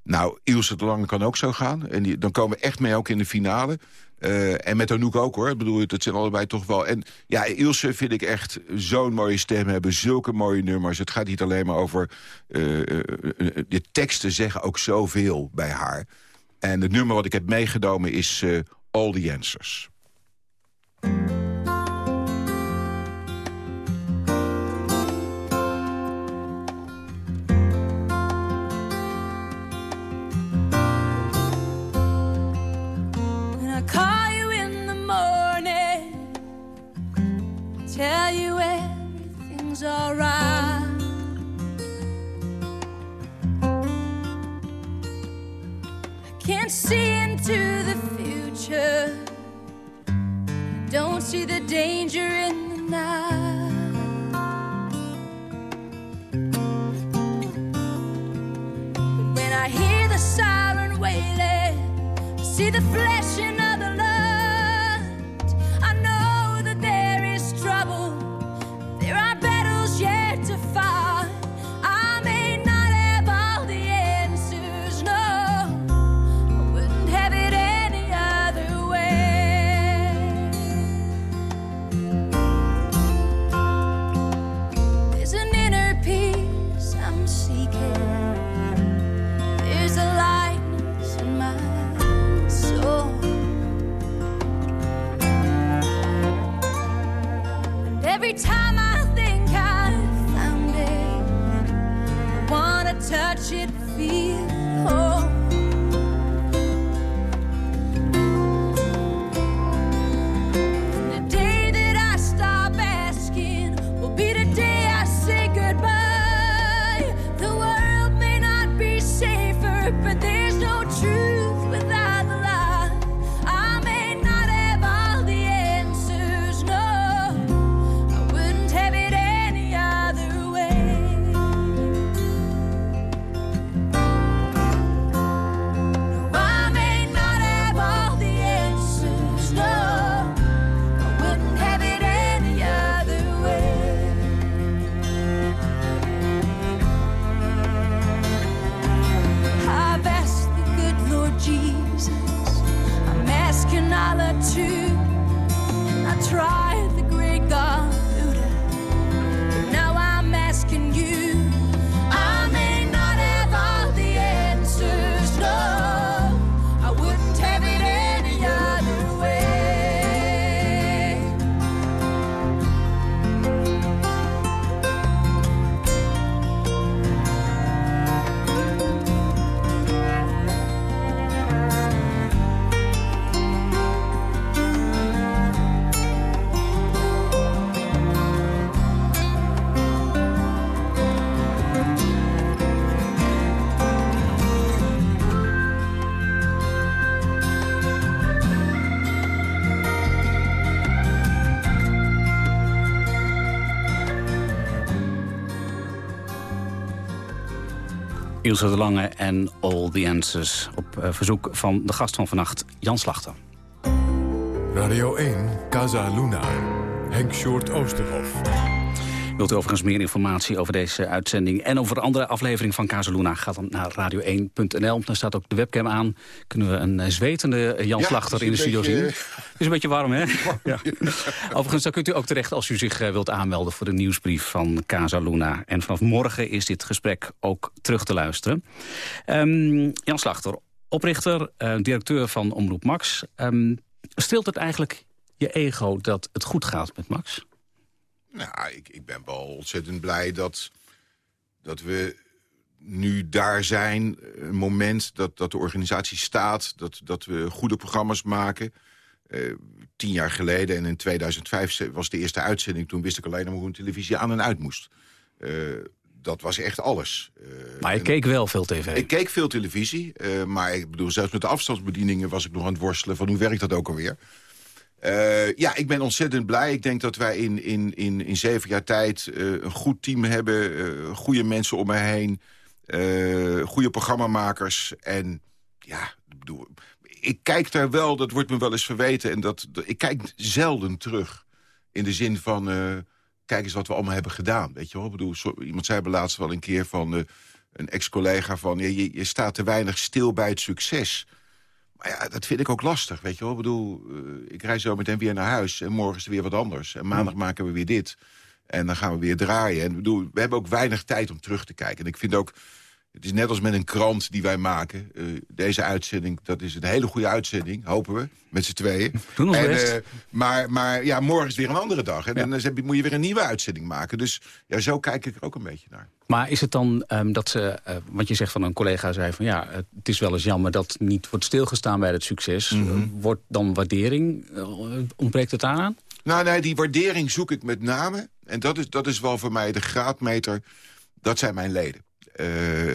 Speaker 4: Nou, Ilse de Lange kan ook zo gaan. En die, dan komen we echt mee ook in de finale. Uh, en met Anouk ook hoor. Ik bedoel, dat zijn allebei toch wel... En ja, Ilse vind ik echt zo'n mooie stem hebben. Zulke mooie nummers. Het gaat niet alleen maar over... Uh, uh, de teksten zeggen ook zoveel bij haar. En het nummer wat ik heb meegenomen is All the Answers.
Speaker 5: Everything's alright. I can't see into the future, don't see the danger in the night. But when I hear the siren wailing, I see the flesh in
Speaker 3: Ilse de Lange en All the Answers. Op uh, verzoek van de gast van vannacht, Jan Slachter.
Speaker 2: Radio 1, Casa Luna. Henk Short Oosterhof.
Speaker 3: Wilt u overigens meer informatie over deze uitzending... en over andere aflevering van Casaluna... ga dan naar radio1.nl. Daar staat ook de webcam aan. Kunnen we een eh, zwetende Jan Slachter in de studio zien. Het is een beetje warm, hè? Ja. Overigens, dan kunt u ook terecht als u zich eh, wilt aanmelden... voor de nieuwsbrief van Casaluna. En vanaf morgen is dit gesprek ook terug te luisteren. Um, Jan Slachter, oprichter, uh, directeur van Omroep Max. Um, stilt het eigenlijk je ego dat het goed gaat met Max?
Speaker 4: Nou, ik, ik ben wel ontzettend blij dat, dat we nu daar zijn. Een moment dat, dat de organisatie staat, dat, dat we goede programma's maken. eh, tien jaar geleden en in 2005 was de eerste uitzending. Toen wist ik alleen nog hoe een televisie aan en uit moest. Eh, dat was echt alles. Eh,
Speaker 3: Maar je
Speaker 4: en-
Speaker 3: keek wel veel tv.
Speaker 4: ik keek veel televisie, maar ik bedoel, zelfs met de afstandsbedieningen was ik nog aan het worstelen van hoe werkt dat ook alweer. Eh, ja, ik ben ontzettend blij. Ik denk dat wij in, in, in, in zeven jaar tijd eh, een goed team hebben. eh, goede mensen om me heen. goede programmamakers. En ja, ik bedoel, ik kijk daar wel, dat wordt me wel eens verweten. En dat, ik kijk zelden terug. In de zin van, kijk eens wat we allemaal hebben gedaan. Weet je wel? Ik bedoel, iemand zei me laatst wel een keer van... een ex-collega van, ja, je, je staat te weinig stil bij het succes. Maar ja, dat vind ik ook lastig, weet je wel. Ik bedoel, eh, ik rijd zo meteen weer naar huis en morgen is er weer wat anders. En maandag maken we weer dit. En dan gaan we weer draaien. En bedoel, we hebben ook weinig tijd om terug te kijken. En ik vind ook, het is net als met een krant die wij maken. eh, deze uitzending, dat is een hele goede uitzending, hopen we, met z'n tweeën.
Speaker 3: Doen ons
Speaker 4: En,
Speaker 3: best.
Speaker 4: eh, maar, maar ja, morgen is weer een andere dag. En
Speaker 3: Ja.
Speaker 4: dan heb je- moet je weer een nieuwe uitzending maken. Dus ja, zo kijk ik er ook een beetje naar.
Speaker 3: Maar is het dan ehm, dat ze, eh, want je zegt van een collega zei van ja, het is wel eens jammer dat niet wordt stilgestaan bij het succes.
Speaker 4: Mhm.
Speaker 3: Eh, wordt dan waardering, eh, ontbreekt het daaraan?
Speaker 4: Nou, nee, die waardering zoek ik met name. En dat is, dat is wel voor mij de graadmeter. Dat zijn mijn leden. Eh,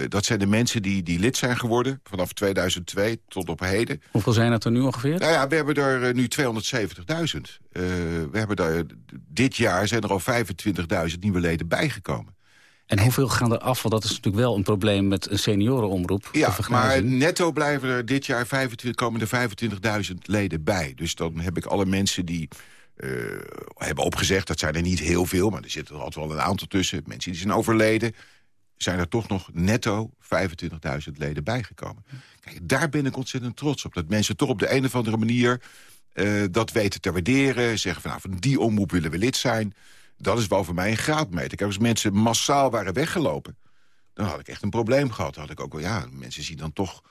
Speaker 4: dat zijn de mensen die, die lid zijn geworden vanaf 2002 tot op heden.
Speaker 3: Hoeveel zijn het er nu ongeveer?
Speaker 4: Nou ja, we hebben er eh, nu 270.000. Eh, we hebben daar, dit jaar zijn er al 25.000 nieuwe leden bijgekomen.
Speaker 3: En hoeveel gaan er af? Want dat is natuurlijk wel een probleem met een seniorenomroep.
Speaker 4: Ja, maar netto blijven er dit jaar 25, komen er 25.000 leden bij. Dus dan heb ik alle mensen die hebben opgezegd. Dat zijn er niet heel veel, maar er zitten er altijd wel een aantal tussen. Mensen die zijn overleden. Zijn er toch nog netto 25.000 leden bijgekomen. Kijk, daar ben ik ontzettend trots op. Dat mensen toch op de een of andere manier eh, dat weten te waarderen. Zeggen van, nou, van die omroep willen we lid zijn. Dat is wel voor mij een graadmeter. Kijk, als mensen massaal waren weggelopen dan had ik echt een probleem gehad. Dan had ik ook wel, ja, mensen zien dan toch...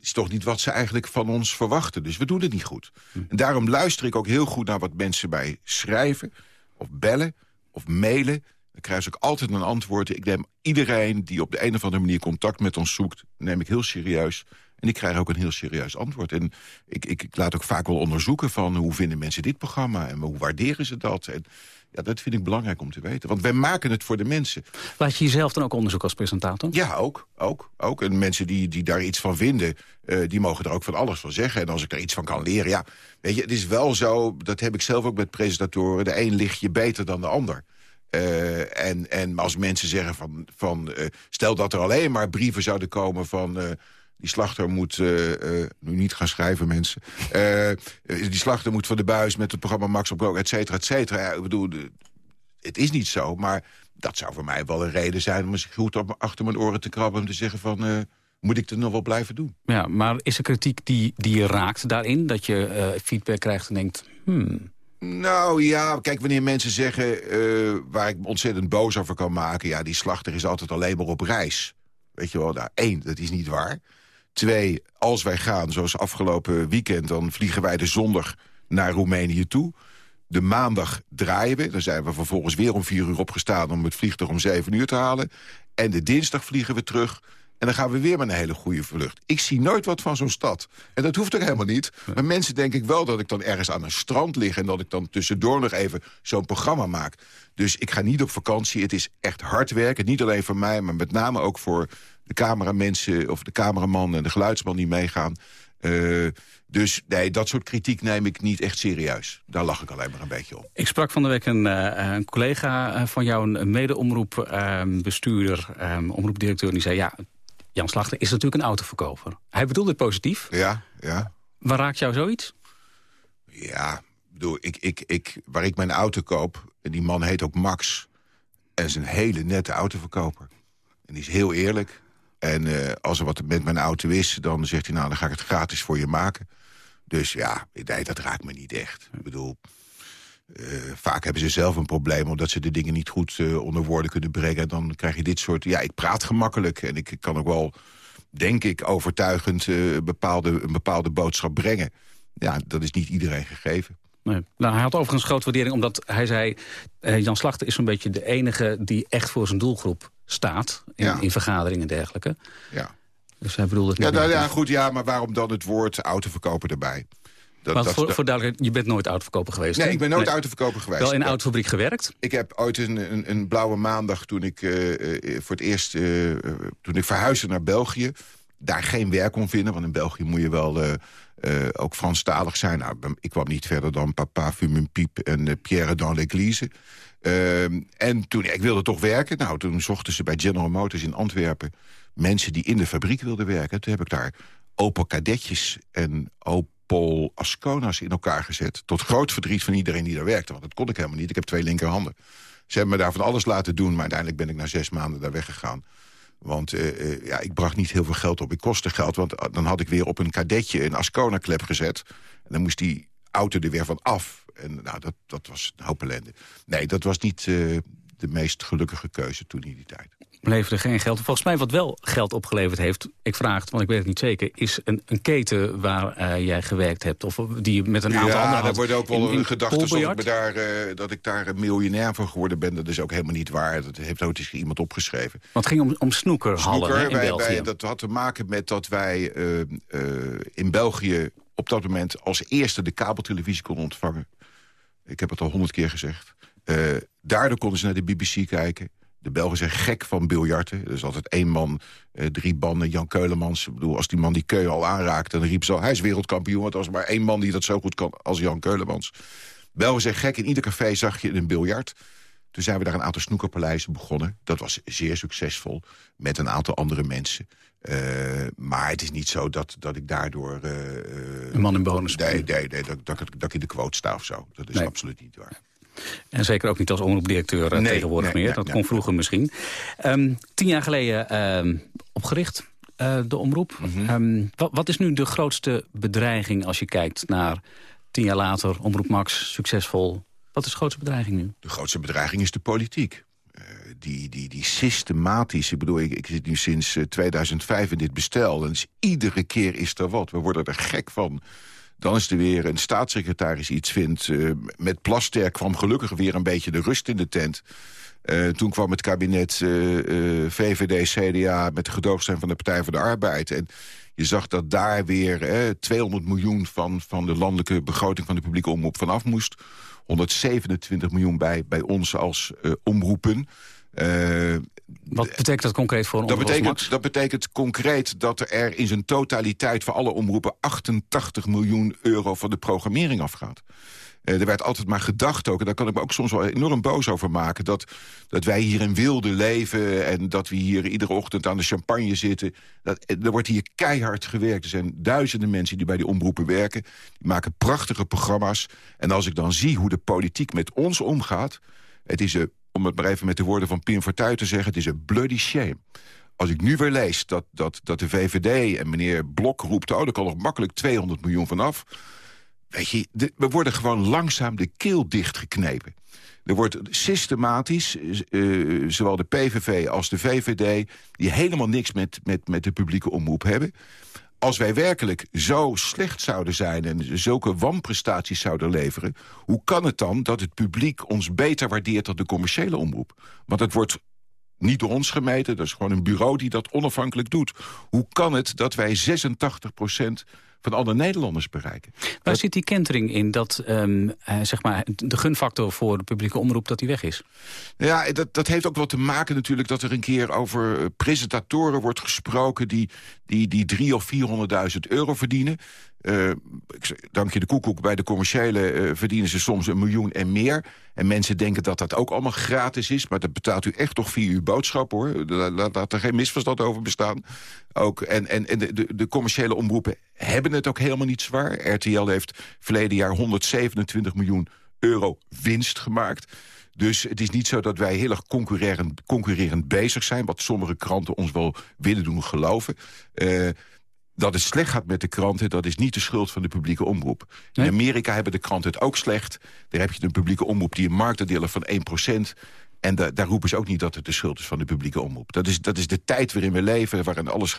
Speaker 4: Is toch niet wat ze eigenlijk van ons verwachten. Dus we doen het niet goed. En daarom luister ik ook heel goed naar wat mensen bij schrijven... of bellen of mailen. Dan krijg ik ook altijd een antwoord. Ik neem iedereen die op de een of andere manier contact met ons zoekt... neem ik heel serieus. En ik krijg ook een heel serieus antwoord. En ik, ik, ik laat ook vaak wel onderzoeken van... hoe vinden mensen dit programma en hoe waarderen ze dat... En, ja, dat vind ik belangrijk om te weten. Want wij maken het voor de mensen.
Speaker 3: Laat je jezelf dan ook onderzoeken als presentator?
Speaker 4: Ja, ook. ook, ook. En mensen die, die daar iets van vinden, eh, die mogen er ook van alles van zeggen. En als ik er iets van kan leren, ja. Weet je, het is wel zo, dat heb ik zelf ook met presentatoren... de een ligt je beter dan de ander. Eh, en, en als mensen zeggen van... van eh, stel dat er alleen maar brieven zouden komen van... eh, die slachter moet, nu niet gaan schrijven mensen... Die slachter moet van de buis met het programma Max op et cetera, et cetera. Ik bedoel, het is niet zo, maar dat zou voor mij wel een reden zijn... om eens goed op, achter mijn oren te krabben en te zeggen van... moet ik het nog wel blijven doen?
Speaker 3: Ja, maar is er kritiek die, die je raakt daarin? Dat je feedback krijgt en denkt... Hmm,
Speaker 4: Nou ja, kijk, wanneer mensen zeggen... eh, waar ik ontzettend boos over kan maken... ja, die slachter is altijd alleen maar op reis. Weet je wel, nou, één, dat is niet waar. Twee, als wij gaan, zoals afgelopen weekend... dan vliegen wij de zondag naar Roemenië toe. De maandag draaien we. Dan zijn we vervolgens weer om vier uur opgestaan... om het vliegtuig om zeven uur te halen. En de dinsdag vliegen we terug... En dan gaan we weer met een hele goede vlucht. Ik zie nooit wat van zo'n stad. En dat hoeft ook helemaal niet. Maar mensen denk ik wel dat ik dan ergens aan een strand lig... en dat ik dan tussendoor nog even zo'n programma maak. Dus ik ga niet op vakantie. Het is echt hard werken. Niet alleen voor mij, maar met name ook voor de cameramensen... of de cameraman en de geluidsman die meegaan. Eh, dus nee, dat soort kritiek neem ik niet echt serieus. Daar lach ik alleen maar een beetje om.
Speaker 3: Ik sprak van de week een, eh, een collega eh, van jou, een mede-omroepbestuurder, omroepdirecteur... die zei, ja, Jan Slachter is natuurlijk een autoverkoper. Hij bedoelde het positief.
Speaker 4: Ja, ja.
Speaker 3: Waar raakt jou zoiets?
Speaker 4: Ja, bedoel, ik, ik, ik, waar ik mijn auto koop... en die man heet ook Max... en is een hele nette autoverkoper. En die is heel eerlijk. En eh, als er wat met mijn auto is, dan zegt hij... nou, dan ga ik het gratis voor je maken. Dus ja, nee, dat raakt me niet echt. Ik bedoel, eh, vaak hebben ze zelf een probleem... omdat ze de dingen niet goed eh, onder woorden kunnen brengen. Dan krijg je dit soort... Ja, ik praat gemakkelijk en ik kan ook wel, denk ik, overtuigend... eh, bepaalde, een bepaalde boodschap brengen. Ja, dat is niet iedereen gegeven.
Speaker 3: Nee. Nou, hij had overigens grote waardering, omdat hij zei... Jan Slachter is zo'n beetje de enige die echt voor zijn doelgroep staat... in,
Speaker 4: Ja.
Speaker 3: in vergaderingen en dergelijke.
Speaker 4: Ja.
Speaker 3: Dus hij bedoelde het
Speaker 4: Ja,
Speaker 3: niet
Speaker 4: nou, ja, goed, ja, maar waarom dan het woord autoverkoper erbij? Dat, dat-
Speaker 3: voor, voor duidelijkheid, je bent nooit autoverkoper geweest.
Speaker 4: nee, ik ben nooit
Speaker 3: Nee.
Speaker 4: autoverkoper geweest.
Speaker 3: Wel in een autofabriek gewerkt.
Speaker 4: Ik heb ooit een, een, een blauwe maandag toen ik eh, eh, voor het eerst eh, toen ik verhuisde naar België, daar geen werk kon vinden, want in België moet je wel ook Franstalig zijn. Nou, ik kwam niet verder dan Papa Fume een Piep en Pierre dans l'Église. Ehm, en toen ik wilde toch werken. Nou, toen zochten ze bij General Motors in Antwerpen mensen die in de fabriek wilden werken. Toen heb ik daar Opel Kadetjes en Opel Ascona's in elkaar gezet. Tot groot verdriet van iedereen die daar werkte. Want dat kon ik helemaal niet. Ik heb twee linkerhanden. Ze hebben me daar van alles laten doen. Maar uiteindelijk ben ik na zes maanden daar weggegaan. Want eh, eh, ja, ik bracht niet heel veel geld op. Ik kostte geld, want eh, dan had ik weer op een kadetje een Ascona-klep gezet. En dan moest die auto er weer van af. En nou, dat, dat was een hoop ellende. Nee, dat was niet de meest gelukkige keuze toen in die tijd.
Speaker 3: Leverde geen geld. Volgens mij wat wel geld opgeleverd heeft, ik vraag het, want ik weet het niet zeker... is een, een keten waar eh, jij gewerkt hebt. Of die je met een aantal
Speaker 4: ja,
Speaker 3: anderen
Speaker 4: er
Speaker 3: had.
Speaker 4: wordt ook wel
Speaker 3: in- in
Speaker 4: gedacht alsof ik,
Speaker 3: Polbiljart.
Speaker 4: me daar, eh, dat ik daar een miljonair van geworden ben. Dat is ook helemaal niet waar. Dat heeft ooit eens iemand opgeschreven.
Speaker 3: Want het ging om, om snoekerhallen
Speaker 4: Snoeker,
Speaker 3: hè, in
Speaker 4: wij-
Speaker 3: België.
Speaker 4: wij- dat had te maken met dat wij eh, in België op dat moment als eerste de kabeltelevisie konden ontvangen. Ik heb het al honderd keer gezegd. Daardoor konden ze naar de BBC kijken. De Belgen zijn gek van biljarten. Er is altijd één man, eh, drie banden, Jan Keulemans. Ik bedoel, als die man die keu al aanraakte, dan riep ze al... hij is wereldkampioen, want er was maar één man die dat zo goed kan als Jan Keulemans. Belgen zijn gek, in ieder café zag je een biljart. Toen zijn we daar een aantal snoekerpaleizen begonnen. Dat was zeer succesvol, met een aantal andere mensen. Eh, maar het is niet zo dat, dat ik daardoor... eh,
Speaker 3: Een man in bonus.
Speaker 4: Nee, nee, nee dat, dat, dat ik in de quote sta of zo. Dat is
Speaker 3: Nee.
Speaker 4: absoluut niet waar.
Speaker 3: En zeker ook niet als omroepdirecteur eh,
Speaker 4: Nee,
Speaker 3: tegenwoordig
Speaker 4: nee,
Speaker 3: meer. dat kon vroeger misschien. Ehm, tien jaar geleden ehm, opgericht, eh, de omroep.
Speaker 4: Mhm.
Speaker 3: Ehm, wat, wat is nu de grootste bedreiging als je kijkt naar tien jaar later... Omroep Max, succesvol. Wat is de grootste bedreiging nu?
Speaker 4: De grootste bedreiging is de politiek. Eh, die, die, die systematisch, ik bedoel, ik, ik zit nu sinds eh, 2005 in dit bestel... en dus iedere keer is er wat. We worden er gek van. Dan is er weer een staatssecretaris iets vindt. eh, met Plasterk kwam gelukkig weer een beetje de rust in de tent. Eh, toen kwam het kabinet eh, VVD, CDA met de gedoogsteun van de Partij voor de Arbeid. En je zag dat daar weer eh, 200 miljoen van, van de landelijke begroting van de publieke omroep vanaf moest. 127 miljoen bij, bij ons als omroepen. Eh,
Speaker 3: Wat betekent dat concreet voor een
Speaker 4: dat betekent, dat betekent concreet dat er in zijn totaliteit... voor alle omroepen 88 miljoen euro van de programmering afgaat. Eh, er werd altijd maar gedacht ook, en daar kan ik me ook soms wel enorm boos over maken... dat, dat wij hier in wilde leven en dat we hier iedere ochtend aan de champagne zitten. Dat, eh, er wordt hier keihard gewerkt. Er zijn duizenden mensen die bij die omroepen werken. Die maken prachtige programma's. En als ik dan zie hoe de politiek met ons omgaat... het is een, om het maar even met de woorden van Pim te zeggen... het is een bloody shame. Als ik nu weer lees dat, dat, dat de VVD en meneer Blok roept... oh, daar kan nog makkelijk 200 miljoen vanaf... Weet je, we worden gewoon langzaam de keel dichtgeknepen. Er wordt systematisch, eh, zowel de PVV als de VVD... die helemaal niks met, met, met de publieke omroep hebben... als wij werkelijk zo slecht zouden zijn... en zulke wanprestaties zouden leveren... hoe kan het dan dat het publiek ons beter waardeert dan de commerciële omroep? Want het wordt niet door ons gemeten, dat is gewoon een bureau die dat onafhankelijk doet. Hoe kan het dat wij 86% van alle Nederlanders bereiken?
Speaker 3: Waar zit die kentering in dat ehm, eh, zeg maar, de gunfactor voor de publieke omroep dat die weg is?
Speaker 4: Ja, dat, dat heeft ook wat te maken natuurlijk dat er een keer over presentatoren wordt gesproken die, die, die drie of 400.000 euro verdienen. Zeg, dank je de koekoek, bij de commerciële eh, verdienen ze soms een miljoen en meer. En mensen denken dat dat ook allemaal gratis is, maar dat betaalt u echt toch via uw boodschap hoor. La- Laat, laat er geen misverstand over bestaan. Ook, en en, en de, de, de commerciële omroepen hebben het ook helemaal niet zwaar. RTL heeft verleden jaar 127 miljoen euro winst gemaakt. Dus het is niet zo dat wij heel erg concurrerend, concurrerend bezig zijn... wat sommige kranten ons wel willen doen geloven. Eh, dat het slecht gaat met de kranten, dat is niet de schuld van de publieke omroep.
Speaker 3: Nee?
Speaker 4: In Amerika hebben de kranten het ook slecht. Daar heb je een publieke omroep die een marktaandeel van 1%. En da daar roepen ze ook niet dat het de schuld is van de publieke omroep. Dat is, dat is de tijd waarin we leven, waarin alles,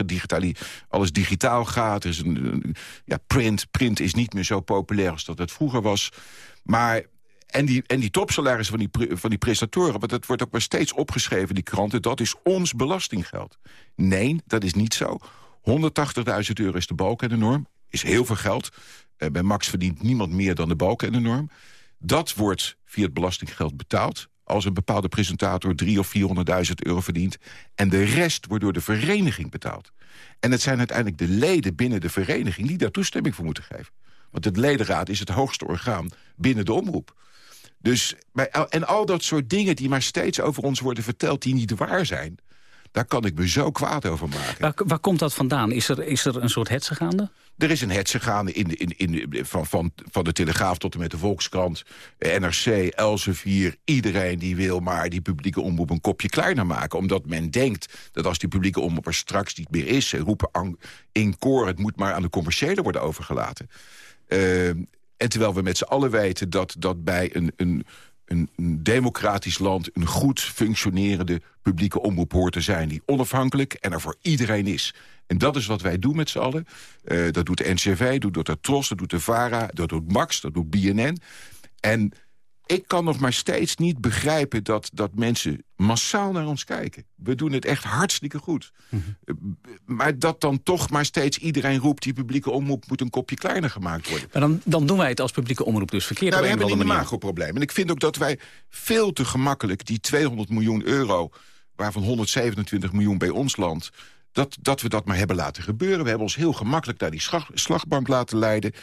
Speaker 4: alles digitaal gaat. Er is een- ja, print, print is niet meer zo populair als dat het vroeger was. Maar en die, en die topsalarissen van die, van die prestatoren... want dat wordt ook maar steeds opgeschreven, die kranten... dat is ons belastinggeld. Nee, dat is niet zo. 180.000 euro is de balk en de norm. is heel veel geld. Eh, bij Max verdient niemand meer dan de balken en de norm. Dat wordt via het belastinggeld betaald als een bepaalde presentator 3 of 400.000 euro verdient. En de rest wordt door de vereniging betaald. En het zijn uiteindelijk de leden binnen de vereniging... die daar toestemming voor moeten geven. Want het ledenraad is het hoogste orgaan binnen de omroep. Dus bij, en al dat soort dingen die maar steeds over ons worden verteld... die niet waar zijn, daar kan ik me zo kwaad over maken.
Speaker 3: Waar, waar komt dat vandaan? Is er, is er een soort hetze gaande?
Speaker 4: Er is een hetze gaande in, in, in, van, van, van de Telegraaf tot en met de Volkskrant, NRC, Elsevier. Iedereen die wil maar die publieke omroep een kopje kleiner maken. Omdat men denkt dat als die publieke omroep er straks niet meer is... en roepen in koor, het moet maar aan de commerciële worden overgelaten. Uh, en terwijl we met z'n allen weten dat, dat bij een, een, een, democratisch land... een goed functionerende publieke omroep hoort te zijn... die onafhankelijk en er voor iedereen is. En dat is wat wij doen met z'n allen. Uh, dat doet de NCV, dat doet de TROS, dat doet de VARA... dat doet Max, dat doet BNN. En ik kan nog maar steeds niet begrijpen dat, dat mensen massaal naar ons kijken. We doen het echt hartstikke goed. Mhm. Maar dat dan toch maar steeds iedereen roept... die publieke omroep moet een kopje kleiner gemaakt worden.
Speaker 3: Maar dan, dan doen wij het als publieke omroep dus verkeerd.
Speaker 4: Nou, we hebben een imagoprobleem. En ik vind ook dat wij veel te gemakkelijk die 200 miljoen euro... waarvan 127 miljoen bij ons land... Dat, dat we dat maar hebben laten gebeuren. We hebben ons heel gemakkelijk naar die slagbank laten leiden.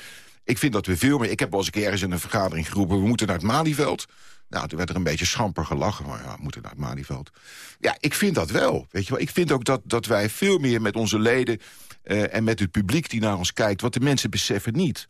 Speaker 4: Ik vind dat we veel meer... Ik heb wel eens een keer ergens in een vergadering geroepen... we moeten naar het Malieveld. Nou, toen werd er een beetje schamper gelachen. Maar ja, we moeten naar het Malieveld. Ja, ik vind dat wel. Weet je wel. Ik vind ook dat, dat wij veel meer met onze leden... Uh, en met het publiek die naar ons kijkt... wat de mensen beseffen niet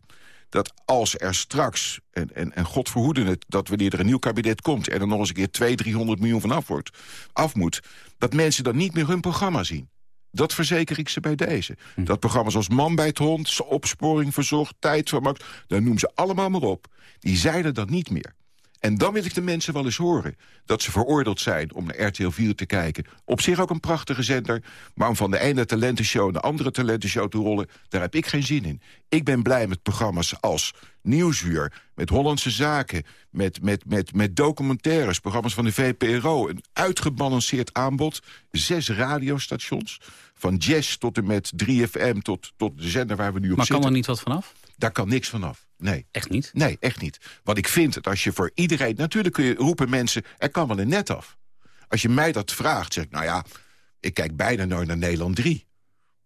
Speaker 4: dat als er straks, en, en, en God verhoede het... dat wanneer er een nieuw kabinet komt... en er nog eens een keer 200, 300 miljoen van af, wordt, af moet... dat mensen dan niet meer hun programma zien. Dat verzeker ik ze bij deze. Hm. Dat programma's als Man bij het Hond, Opsporing Verzocht, Tijd van Max... dan noem ze allemaal maar op. Die er dan niet meer. En dan wil ik de mensen wel eens horen dat ze veroordeeld zijn om naar RTL 4 te kijken. Op zich ook een prachtige zender, maar om van de ene talentenshow naar de andere talentenshow te rollen, daar heb ik geen zin in. Ik ben blij met programma's als Nieuwsuur, met Hollandse Zaken, met, met, met, met documentaires, programma's van de VPRO. Een uitgebalanceerd aanbod, zes radiostations, van jazz tot en met 3FM tot, tot de zender waar we nu op
Speaker 3: maar
Speaker 4: zitten.
Speaker 3: Maar kan er niet wat vanaf?
Speaker 4: Daar kan niks vanaf. Nee.
Speaker 3: Echt niet?
Speaker 4: Nee, echt niet. Want ik vind dat als je voor iedereen... Natuurlijk kun je roepen mensen, er kan wel een net af. Als je mij dat vraagt, zeg ik, nou ja... ik kijk bijna nooit naar Nederland 3.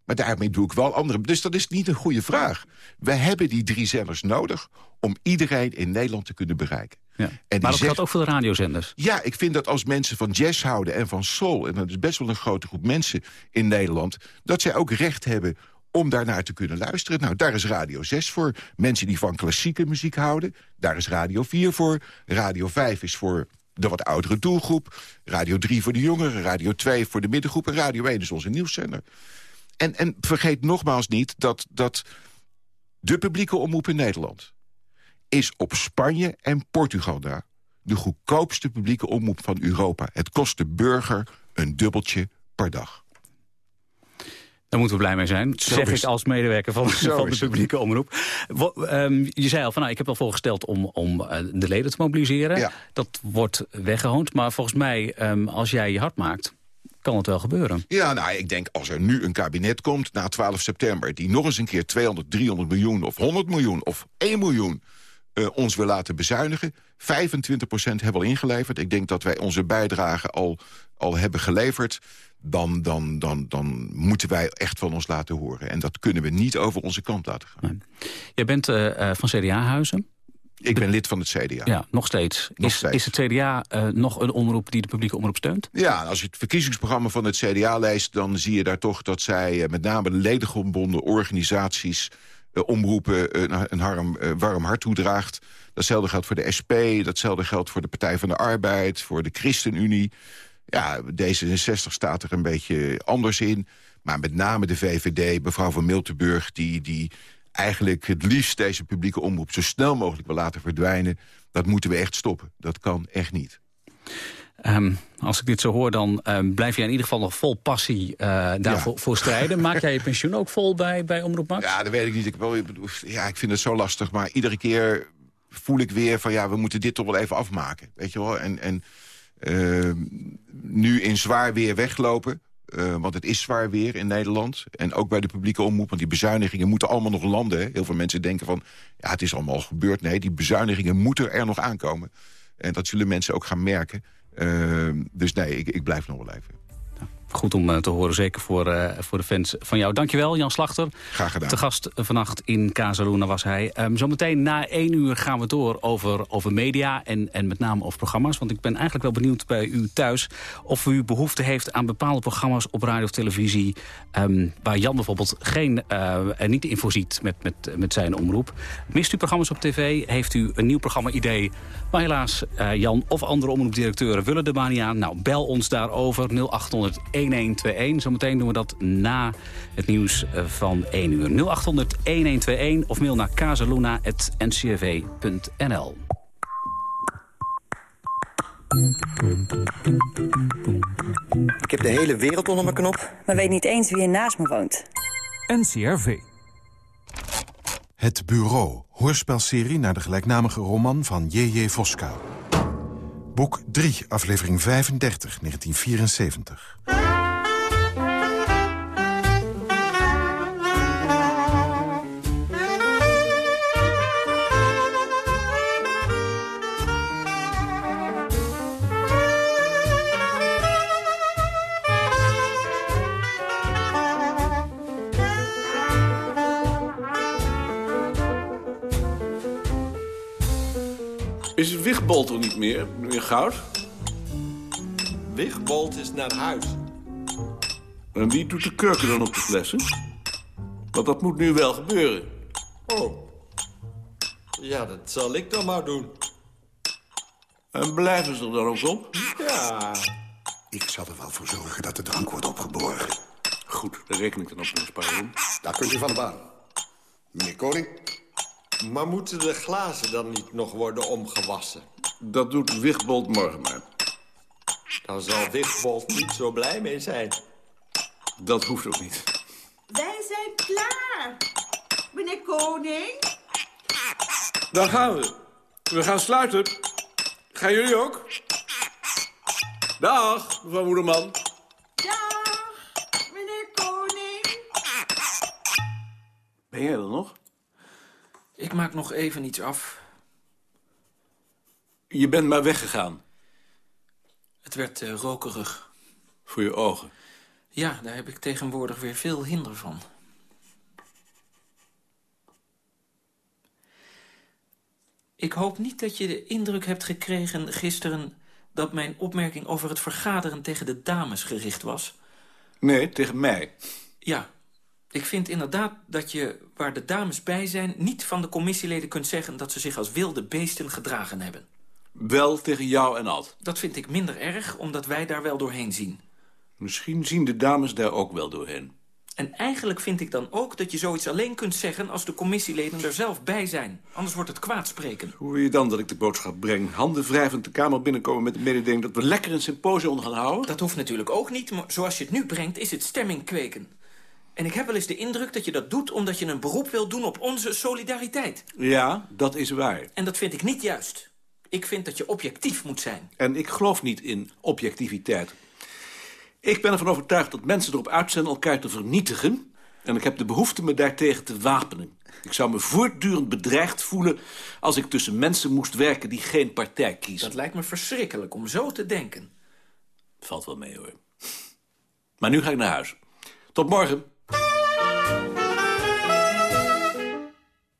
Speaker 4: Maar daarmee doe ik wel andere... Dus dat is niet een goede vraag. We hebben die drie zenders nodig... om iedereen in Nederland te kunnen bereiken.
Speaker 3: Ja. En maar dat geldt ook voor de radiozenders.
Speaker 4: Ja, ik vind dat als mensen van jazz houden en van soul... en dat is best wel een grote groep mensen in Nederland... dat zij ook recht hebben om daarnaar te kunnen luisteren. Nou, daar is Radio 6 voor. Mensen die van klassieke muziek houden. Daar is Radio 4 voor. Radio 5 is voor de wat oudere doelgroep. Radio 3 voor de jongeren. Radio 2 voor de middengroep. En Radio 1 is onze nieuwszender. En, en vergeet nogmaals niet dat, dat de publieke omroep in Nederland... is op Spanje en Portugal daar de goedkoopste publieke omroep van Europa. Het kost de burger een dubbeltje per dag.
Speaker 3: Daar moeten we blij mee zijn, Zo zeg ik als medewerker van, van de publieke omroep. Ehm, je zei al, van, nou, ik heb al voorgesteld om, om eh, de leden te mobiliseren. Dat wordt weggehoond, maar volgens mij, um, als jij je hart maakt kan het wel gebeuren.
Speaker 4: Ja, nou, ik denk als er nu een kabinet komt na 12 september... die nog eens een keer 200, 300 miljoen of 100 miljoen of 1 miljoen... Uh, ons wil laten bezuinigen. 25% hebben we al ingeleverd. Ik denk dat wij onze bijdrage al, al hebben geleverd dan, dan, dan, dan moeten wij echt van ons laten horen. En dat kunnen we niet over onze kant laten gaan.
Speaker 3: Jij bent uh, van CDA-huizen.
Speaker 4: Ik ben lid van het CDA.
Speaker 3: Ja, nog steeds.
Speaker 4: Nog
Speaker 3: is,
Speaker 4: steeds.
Speaker 3: is het CDA uh, nog een omroep die de publieke omroep steunt?
Speaker 4: Ja, als je het verkiezingsprogramma van het CDA leest... dan zie je daar toch dat zij met name de ledengebonden organisaties... Uh, omroepen een warm, warm hart toedraagt. Datzelfde geldt voor de SP, datzelfde geldt voor de Partij van de Arbeid... voor de ChristenUnie. Ja, D66 staat er een beetje anders in. Maar met name de VVD, mevrouw van Miltenburg... die, die eigenlijk het liefst deze publieke omroep zo snel mogelijk wil laten verdwijnen... dat moeten we echt stoppen. Dat kan echt niet.
Speaker 3: Um, als ik dit zo hoor, dan um, blijf je in ieder geval nog vol passie uh, daarvoor voor strijden. Maak jij je pensioen ook vol bij, bij Omroep Max?
Speaker 4: Ja, dat weet ik niet. Ik, wel, ja, ik vind het zo lastig. Maar iedere keer voel ik weer van... ja, we moeten dit toch wel even afmaken. Weet je wel? En, en uh, nu in zwaar weer weglopen... eh, want het is zwaar weer in Nederland. En ook bij de publieke omroep, want die bezuinigingen moeten allemaal nog landen. Hè. Heel veel mensen denken van, ja, het is allemaal gebeurd. Nee, die bezuinigingen moeten er nog aankomen. En dat zullen mensen ook gaan merken. Uh, dus nee, ik, ik blijf nog wel even.
Speaker 3: Goed om eh, te horen, zeker voor, uh, voor de fans van jou. Dankjewel, Jan Slachter.
Speaker 4: Graag gedaan.
Speaker 3: Te gast vannacht in Casaluna was hij. Um, zometeen na één uur gaan we door over, over media en, en met name over programma's. Want ik ben eigenlijk wel benieuwd bij u thuis... of u behoefte heeft aan bepaalde programma's op radio of televisie... Um, waar Jan bijvoorbeeld geen, uh, er niet in voorziet met, met, met zijn omroep. Mist u programma's op tv? Heeft u een nieuw programma-idee? Maar helaas, Jan of andere omroepdirecteuren willen de baan niet aan. Nou, bel ons daarover 0800 1121. Zometeen doen we dat na het nieuws van 1 uur. 0800 1121 of mail naar casaluna.ncrv.nl.
Speaker 6: Ik heb de hele wereld onder mijn knop.
Speaker 7: Maar weet niet eens wie er naast me woont.
Speaker 8: NCRV.
Speaker 9: Het Bureau, hoorspelserie naar de gelijknamige roman van J.J. Voska. Boek 3, aflevering 35, 1974.
Speaker 10: Wigbold er niet meer, meneer Goud?
Speaker 11: Wigbold is naar huis.
Speaker 10: En wie doet de kurken dan op de flessen? Want dat moet nu wel gebeuren.
Speaker 11: Oh. Ja, dat zal ik dan maar doen.
Speaker 10: En blijven ze er dan ook op?
Speaker 11: Ja.
Speaker 12: Ik zal er wel voor zorgen dat de drank wordt opgeborgen.
Speaker 10: Goed, daar reken ik dan op, meneer Sparrow.
Speaker 12: Daar kunt u van de baan. Meneer Koning?
Speaker 11: Maar moeten de glazen dan niet nog worden omgewassen?
Speaker 10: Dat doet Wigbold morgen maar.
Speaker 11: Dan zal Wigbold niet zo blij mee zijn.
Speaker 10: Dat hoeft ook niet.
Speaker 13: Wij zijn klaar, meneer Koning.
Speaker 10: Dan gaan we. We gaan sluiten. Gaan jullie ook? Dag, mevrouw Moederman.
Speaker 13: Dag, meneer Koning.
Speaker 10: Ben jij er nog?
Speaker 14: Ik maak nog even iets af.
Speaker 10: Je bent maar weggegaan.
Speaker 14: Het werd uh, rokerig.
Speaker 10: Voor je ogen?
Speaker 14: Ja, daar heb ik tegenwoordig weer veel hinder van. Ik hoop niet dat je de indruk hebt gekregen gisteren... dat mijn opmerking over het vergaderen tegen de dames gericht was.
Speaker 10: Nee, tegen mij.
Speaker 14: Ja, ik vind inderdaad dat je, waar de dames bij zijn... niet van de commissieleden kunt zeggen dat ze zich als wilde beesten gedragen hebben.
Speaker 10: Wel tegen jou en Ad.
Speaker 14: Dat vind ik minder erg, omdat wij daar wel doorheen zien.
Speaker 10: Misschien zien de dames daar ook wel doorheen.
Speaker 14: En eigenlijk vind ik dan ook dat je zoiets alleen kunt zeggen... als de commissieleden er zelf bij zijn. Anders wordt het kwaadspreken.
Speaker 10: Hoe wil je dan dat ik de boodschap breng? Handen wrijvend de kamer binnenkomen met de mededeling... dat we lekker een symposium gaan houden?
Speaker 14: Dat hoeft natuurlijk ook niet, maar zoals je het nu brengt... is het stemming kweken. En ik heb wel eens de indruk dat je dat doet... omdat je een beroep wil doen op onze solidariteit.
Speaker 10: Ja, dat is waar.
Speaker 14: En dat vind ik niet juist. Ik vind dat je objectief moet zijn.
Speaker 10: En ik geloof niet in objectiviteit. Ik ben ervan overtuigd dat mensen erop uit zijn elkaar te vernietigen... en ik heb de behoefte me daartegen te wapenen. Ik zou me voortdurend bedreigd voelen... als ik tussen mensen moest werken die geen partij kiezen.
Speaker 14: Dat lijkt me verschrikkelijk om zo te denken.
Speaker 10: Valt wel mee, hoor. Maar nu ga ik naar huis. Tot morgen.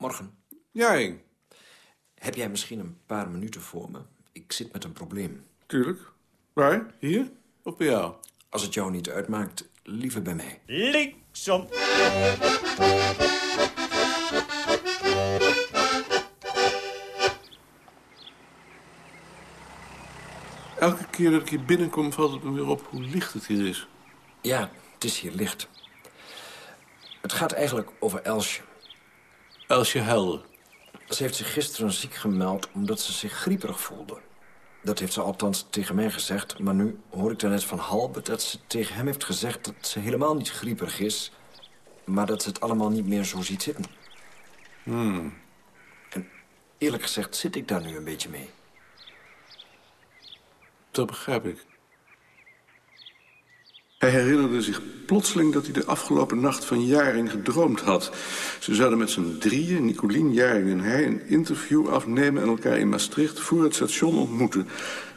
Speaker 15: Morgen.
Speaker 10: Ja, Henk.
Speaker 15: Heb jij misschien een paar minuten voor me? Ik zit met een probleem.
Speaker 10: Tuurlijk. Waar? Hier? Of bij jou?
Speaker 15: Als het jou niet uitmaakt, liever bij mij.
Speaker 16: Linksom.
Speaker 10: Elke keer dat ik hier binnenkom, valt het me weer op hoe licht het hier is.
Speaker 15: Ja, het is hier licht. Het gaat eigenlijk over Elsje.
Speaker 10: Elsje Helder.
Speaker 15: Ze heeft zich gisteren ziek gemeld omdat ze zich grieperig voelde. Dat heeft ze althans tegen mij gezegd. Maar nu hoor ik daarnet van Halbe dat ze tegen hem heeft gezegd... dat ze helemaal niet grieperig is... maar dat ze het allemaal niet meer zo ziet zitten.
Speaker 10: Hmm.
Speaker 15: En eerlijk gezegd zit ik daar nu een beetje mee.
Speaker 10: Dat begrijp ik. Hij herinnerde zich plotseling dat hij de afgelopen nacht van Jaring gedroomd had. Ze zouden met z'n drieën, Nicolien, Jaring en hij... een interview afnemen en elkaar in Maastricht voor het station ontmoeten.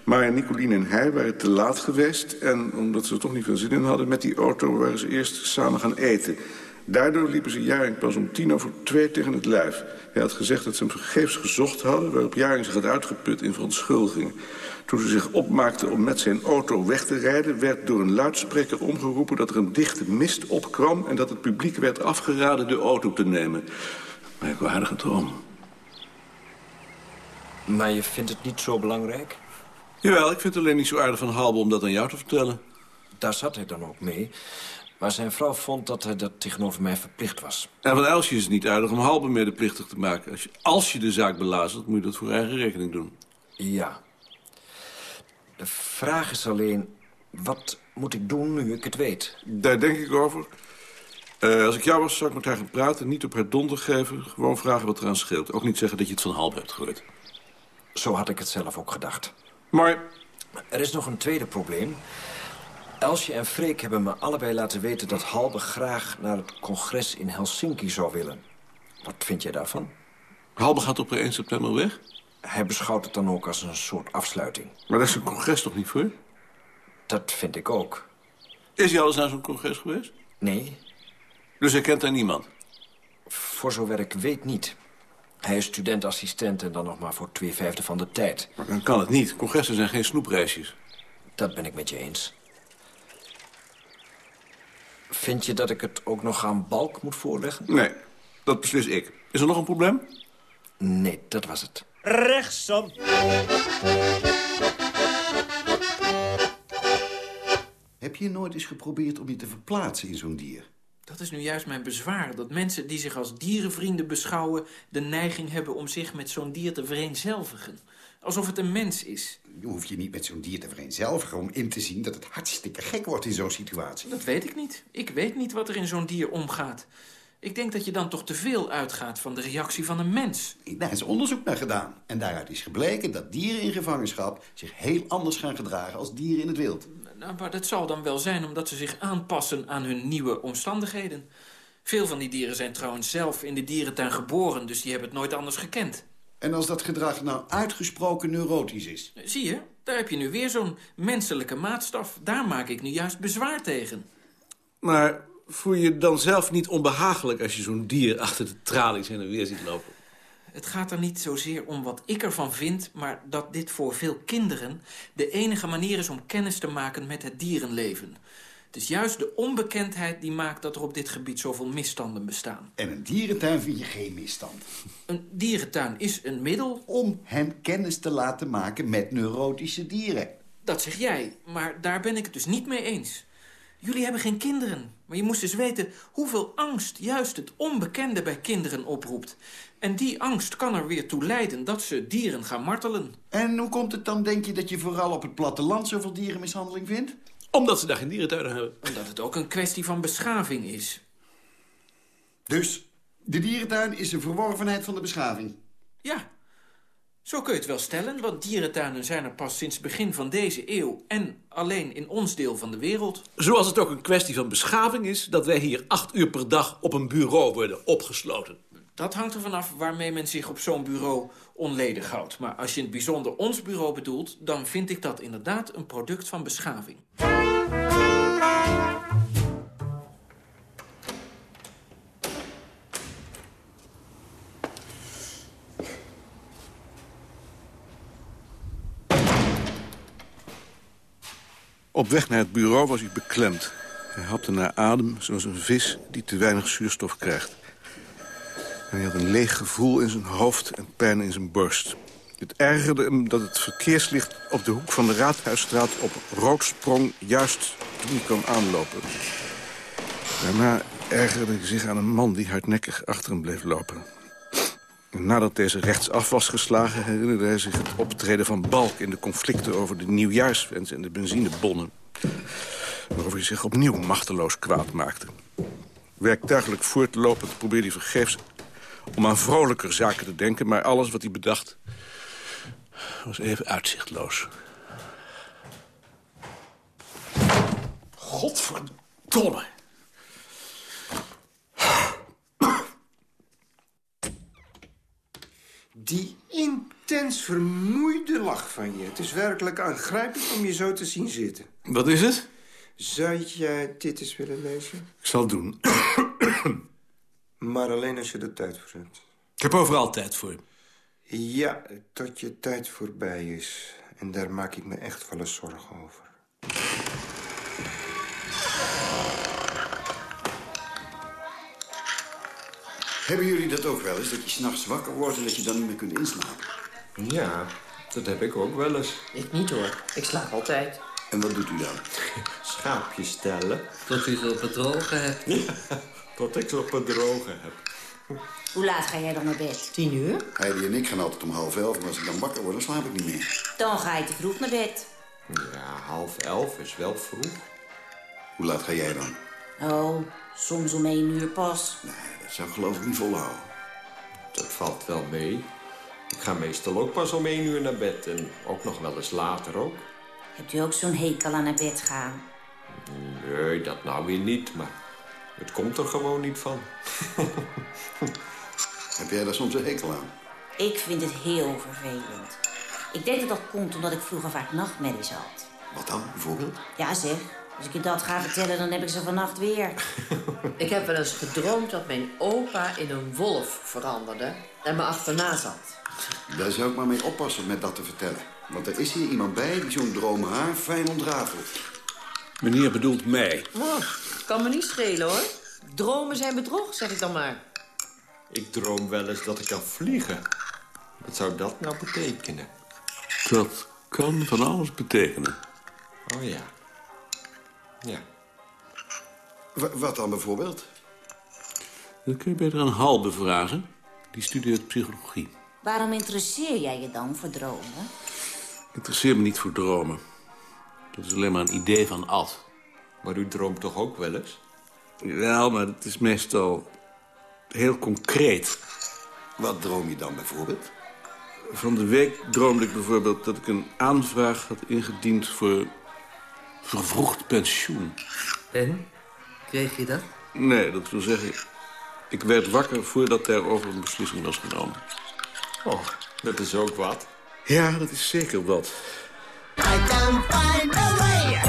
Speaker 10: Maar Nicolien en hij waren te laat geweest... en omdat ze er toch niet veel zin in hadden met die auto... waren ze eerst samen gaan eten. Daardoor liepen ze Jaring pas om tien over twee tegen het lijf. Hij had gezegd dat ze hem vergeefs gezocht hadden... waarop Jaring zich had uitgeput in verontschuldigingen. Toen ze zich opmaakte om met zijn auto weg te rijden... werd door een luidspreker omgeroepen dat er een dichte mist opkwam... en dat het publiek werd afgeraden de auto te nemen. Merkwaardige droom.
Speaker 15: Maar je vindt het niet zo belangrijk?
Speaker 10: Jawel, ik vind het alleen niet zo aardig van Halbe om dat aan jou te vertellen.
Speaker 15: Daar zat hij dan ook mee. Maar zijn vrouw vond dat hij dat tegenover mij verplicht was.
Speaker 10: En van Elsje is het niet aardig om Halbe medeplichtig te maken. Als je, als je de zaak belazert, moet je dat voor eigen rekening doen.
Speaker 15: Ja. De vraag is alleen, wat moet ik doen nu ik het weet?
Speaker 10: Daar denk ik over. Uh, als ik jou was, zou ik met haar gaan praten. Niet op haar donder geven. Gewoon vragen wat eraan scheelt. Ook niet zeggen dat je het van Halbe hebt gehoord.
Speaker 15: Zo had ik het zelf ook gedacht.
Speaker 10: Maar...
Speaker 15: Er is nog een tweede probleem. Elsje en Freek hebben me allebei laten weten dat Halbe graag naar het congres in Helsinki zou willen. Wat vind jij daarvan?
Speaker 10: Halbe gaat op 1 september weg?
Speaker 15: Hij beschouwt het dan ook als een soort afsluiting.
Speaker 10: Maar daar is een congres toch niet voor?
Speaker 15: Dat vind ik ook.
Speaker 10: Is hij al eens naar zo'n congres geweest?
Speaker 15: Nee.
Speaker 10: Dus hij kent daar niemand?
Speaker 15: Voor zover ik weet niet. Hij is studentassistent en dan nog maar voor twee vijfde van de tijd.
Speaker 10: Maar dan kan het niet. Congressen zijn geen snoepreisjes.
Speaker 15: Dat ben ik met je eens. Vind je dat ik het ook nog aan Balk moet voorleggen?
Speaker 10: Nee, dat beslis ik. Is er nog een probleem?
Speaker 15: Nee, dat was het.
Speaker 8: Rechtsom.
Speaker 12: Heb je nooit eens geprobeerd om je te verplaatsen in zo'n dier?
Speaker 14: Dat is nu juist mijn bezwaar. Dat mensen die zich als dierenvrienden beschouwen... de neiging hebben om zich met zo'n dier te vereenzelvigen. Alsof het een mens is.
Speaker 12: Je hoeft je niet met zo'n dier te vereenzelvigen... om in te zien dat het hartstikke gek wordt in zo'n situatie.
Speaker 14: Dat weet ik niet. Ik weet niet wat er in zo'n dier omgaat. Ik denk dat je dan toch te veel uitgaat van de reactie van een mens.
Speaker 12: Daar is onderzoek naar gedaan. En daaruit is gebleken dat dieren in gevangenschap... zich heel anders gaan gedragen als dieren in het wild.
Speaker 14: Nou, maar dat zal dan wel zijn omdat ze zich aanpassen aan hun nieuwe omstandigheden. Veel van die dieren zijn trouwens zelf in de dierentuin geboren... dus die hebben het nooit anders gekend.
Speaker 12: En als dat gedrag nou uitgesproken neurotisch is?
Speaker 14: Zie je, daar heb je nu weer zo'n menselijke maatstaf. Daar maak ik nu juist bezwaar tegen.
Speaker 10: Maar voel je dan zelf niet onbehagelijk... als je zo'n dier achter de tralies heen en weer ziet lopen?
Speaker 14: Het gaat er niet zozeer om wat ik ervan vind... maar dat dit voor veel kinderen de enige manier is om kennis te maken met het dierenleven. Het is juist de onbekendheid die maakt dat er op dit gebied zoveel misstanden bestaan.
Speaker 12: En een dierentuin vind je geen misstand?
Speaker 14: Een dierentuin is een middel...
Speaker 12: Om hen kennis te laten maken met neurotische dieren.
Speaker 14: Dat zeg jij, maar daar ben ik het dus niet mee eens. Jullie hebben geen kinderen, maar je moest eens weten hoeveel angst juist het onbekende bij kinderen oproept. En die angst kan er weer toe leiden dat ze dieren gaan martelen.
Speaker 12: En hoe komt het dan, denk je, dat je vooral op het platteland zoveel dierenmishandeling vindt?
Speaker 10: Omdat ze daar geen dierentuinen hebben.
Speaker 14: Omdat het ook een kwestie van beschaving is.
Speaker 12: Dus de dierentuin is een verworvenheid van de beschaving?
Speaker 14: Ja, zo kun je het wel stellen, want dierentuinen zijn er pas sinds begin van deze eeuw... en alleen in ons deel van de wereld.
Speaker 10: Zoals het ook een kwestie van beschaving is... dat wij hier acht uur per dag op een bureau worden opgesloten.
Speaker 14: Dat hangt er vanaf waarmee men zich op zo'n bureau onledig houdt. Maar als je in het bijzonder ons bureau bedoelt... dan vind ik dat inderdaad een product van beschaving.
Speaker 10: Op weg naar het bureau was hij beklemd. Hij hapte naar adem, zoals een vis die te weinig zuurstof krijgt. Hij had een leeg gevoel in zijn hoofd en pijn in zijn borst. Het ergerde hem dat het verkeerslicht op de hoek van de Raadhuisstraat op rood sprong... juist toen hij kwam aanlopen. Daarna ergerde hij zich aan een man die hardnekkig achter hem bleef lopen. Nadat deze rechtsaf was geslagen... herinnerde hij zich het optreden van Balk... in de conflicten over de nieuwjaarswens en de benzinebonnen. Waarover hij zich opnieuw machteloos kwaad maakte. Werktuigelijk voortlopend probeerde hij vergeefs om aan vrolijker zaken te denken... maar alles wat hij bedacht was even uitzichtloos. Godverdomme.
Speaker 8: Die intens vermoeide lach van je. Het is werkelijk aangrijpelijk om je zo te zien zitten.
Speaker 10: Wat is het?
Speaker 8: Zou jij dit eens willen lezen?
Speaker 10: Ik zal het doen.
Speaker 8: Maar alleen als je er tijd voor hebt.
Speaker 10: Ik heb overal tijd voor.
Speaker 8: Ja, tot je tijd voorbij is. En daar maak ik me echt wel eens zorgen over.
Speaker 12: Hebben jullie dat ook wel eens? Dat je s'nachts wakker wordt en dat je dan niet meer kunt inslapen?
Speaker 8: Ja, dat heb ik ook wel eens.
Speaker 16: Ik niet hoor. Ik slaap altijd.
Speaker 12: En wat doet u dan?
Speaker 8: Schaapjes stellen.
Speaker 16: Tot u ze op het droge hebt.
Speaker 8: Tot ik ze op het droge heb.
Speaker 17: Hoe laat ga jij dan naar bed?
Speaker 16: Tien uur?
Speaker 12: Heidi en ik gaan altijd om half elf, maar als ik dan wakker word, dan slaap ik niet meer.
Speaker 17: Dan ga je te vroeg naar bed.
Speaker 8: Ja, half elf is wel vroeg.
Speaker 12: Hoe laat ga jij dan?
Speaker 17: Oh, soms om één uur pas.
Speaker 12: Nee, zou ik geloof ik niet volhouden.
Speaker 8: Dat valt wel mee. Ik ga meestal ook pas om één uur naar bed. En ook nog wel eens later ook.
Speaker 17: Hebt u ook zo'n hekel aan naar bed gaan?
Speaker 8: Nee, dat nou weer niet, maar het komt er gewoon niet van.
Speaker 12: Heb jij daar soms een hekel aan?
Speaker 17: Ik vind het heel vervelend. Ik denk dat dat komt omdat ik vroeger vaak nachtmerries had.
Speaker 12: Wat dan, bijvoorbeeld?
Speaker 17: Ja zeg, als ik je dat ga vertellen, dan heb ik ze vannacht weer.
Speaker 16: Ik heb wel eens gedroomd dat mijn opa in een wolf veranderde en me achterna zat.
Speaker 12: Daar zou ik maar mee oppassen met dat te vertellen. Want er is hier iemand bij die zo'n droom haar fijn ontrafelt.
Speaker 10: Meneer bedoelt mij.
Speaker 16: Oh, kan me niet schelen hoor. Dromen zijn bedrog, zeg ik dan maar.
Speaker 8: Ik droom wel eens dat ik kan vliegen. Wat zou dat nou betekenen?
Speaker 10: Dat kan van alles betekenen.
Speaker 8: Oh ja. Ja.
Speaker 12: W- wat dan bijvoorbeeld?
Speaker 10: Dan kun je beter aan Halbe vragen. Die studeert psychologie.
Speaker 17: Waarom interesseer jij je dan voor dromen?
Speaker 10: Ik interesseer me niet voor dromen. Dat is alleen maar een idee van Ad.
Speaker 8: Maar u droomt toch ook wel eens?
Speaker 10: Wel, maar het is meestal heel concreet.
Speaker 12: Wat droom je dan bijvoorbeeld?
Speaker 10: Van de week droomde ik bijvoorbeeld dat ik een aanvraag had ingediend voor vervroegd pensioen.
Speaker 16: En? Kreeg je dat?
Speaker 10: Nee, dat wil zeggen, ik werd wakker voordat daarover een beslissing was genomen.
Speaker 8: Oh, dat is ook wat.
Speaker 10: Ja, dat is zeker wat.
Speaker 13: I can find a way.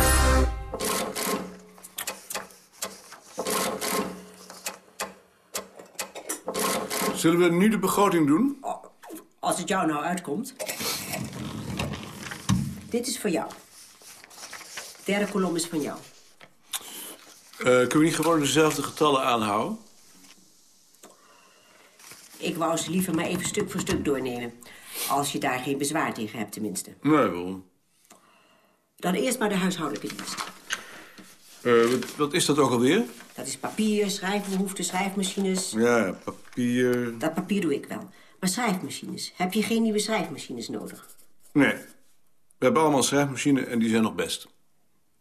Speaker 10: Zullen we nu de begroting doen?
Speaker 18: Als het jou nou uitkomt. Dit is voor jou. Derde kolom is van jou.
Speaker 10: Eh, kunnen we niet gewoon dezelfde getallen aanhouden?
Speaker 18: Ik wou ze liever maar even stuk voor stuk doornemen. Als je daar geen bezwaar tegen hebt, tenminste.
Speaker 10: Nee, waarom?
Speaker 18: Dan eerst maar de huishoudelijke dienst.
Speaker 10: Eh, wat, wat is dat ook alweer?
Speaker 18: Dat is papier, schrijfbehoeften, schrijfmachines.
Speaker 10: Ja, papier...
Speaker 18: Dat papier doe ik wel. Maar schrijfmachines. Heb je geen nieuwe schrijfmachines nodig?
Speaker 10: Nee. We hebben allemaal een schrijfmachine en die zijn nog best.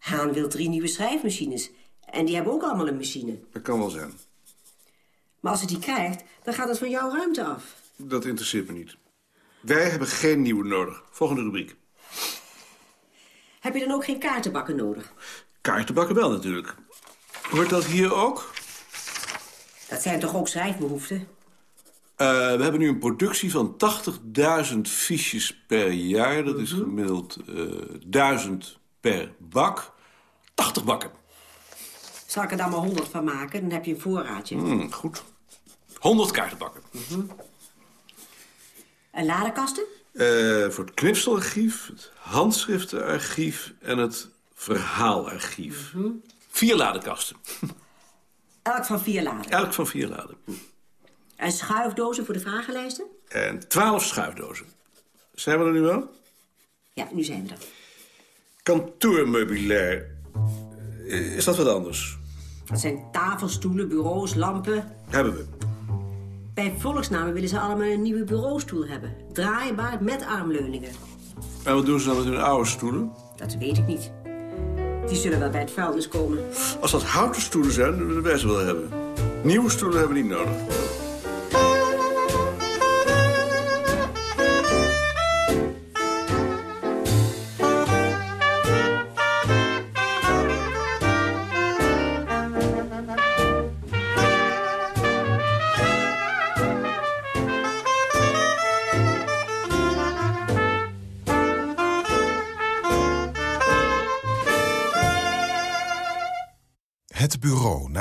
Speaker 18: Haan wil drie nieuwe schrijfmachines. En die hebben ook allemaal een machine.
Speaker 10: Dat kan wel zijn.
Speaker 18: Maar als hij die krijgt, dan gaat het van jouw ruimte af.
Speaker 10: Dat interesseert me niet. Wij hebben geen nieuwe nodig. Volgende rubriek.
Speaker 18: Heb je dan ook geen kaartenbakken nodig?
Speaker 10: Kaartenbakken wel natuurlijk. Hoort dat hier ook?
Speaker 18: Dat zijn toch ook schrijfbehoeften?
Speaker 10: Eh, we hebben nu een productie van 80.000 fiches per jaar. Dat is gemiddeld eh 1000 per bak. 80 bakken.
Speaker 18: Zal ik er dan maar 100 van maken? Dan heb je een voorraadje.
Speaker 10: Hmm, goed. 100 kaartenbakken.
Speaker 18: En ladekasten?
Speaker 10: Eh, voor het knipselarchief, het handschriftenarchief en het verhaalarchief. Vier ladekasten.
Speaker 18: Elk van vier laden.
Speaker 10: Elk van vier laden.
Speaker 18: En schuifdozen voor de vragenlijsten?
Speaker 10: En twaalf schuifdozen. Zijn we er nu wel?
Speaker 18: Ja, nu zijn we er.
Speaker 10: Kantoormeubilair. Eh, Is dat wat anders?
Speaker 18: Dat zijn tafelstoelen, bureaus, lampen.
Speaker 10: Hebben we.
Speaker 18: Bij volksnamen willen ze allemaal een nieuwe bureaustoel hebben. Draaibaar met armleuningen.
Speaker 10: En wat doen ze dan met hun oude stoelen?
Speaker 18: Dat weet ik niet. Die zullen wel bij het vuilnis komen.
Speaker 10: Als dat houten stoelen zijn, dan willen wij ze wel hebben. Nieuwe stoelen hebben we niet nodig.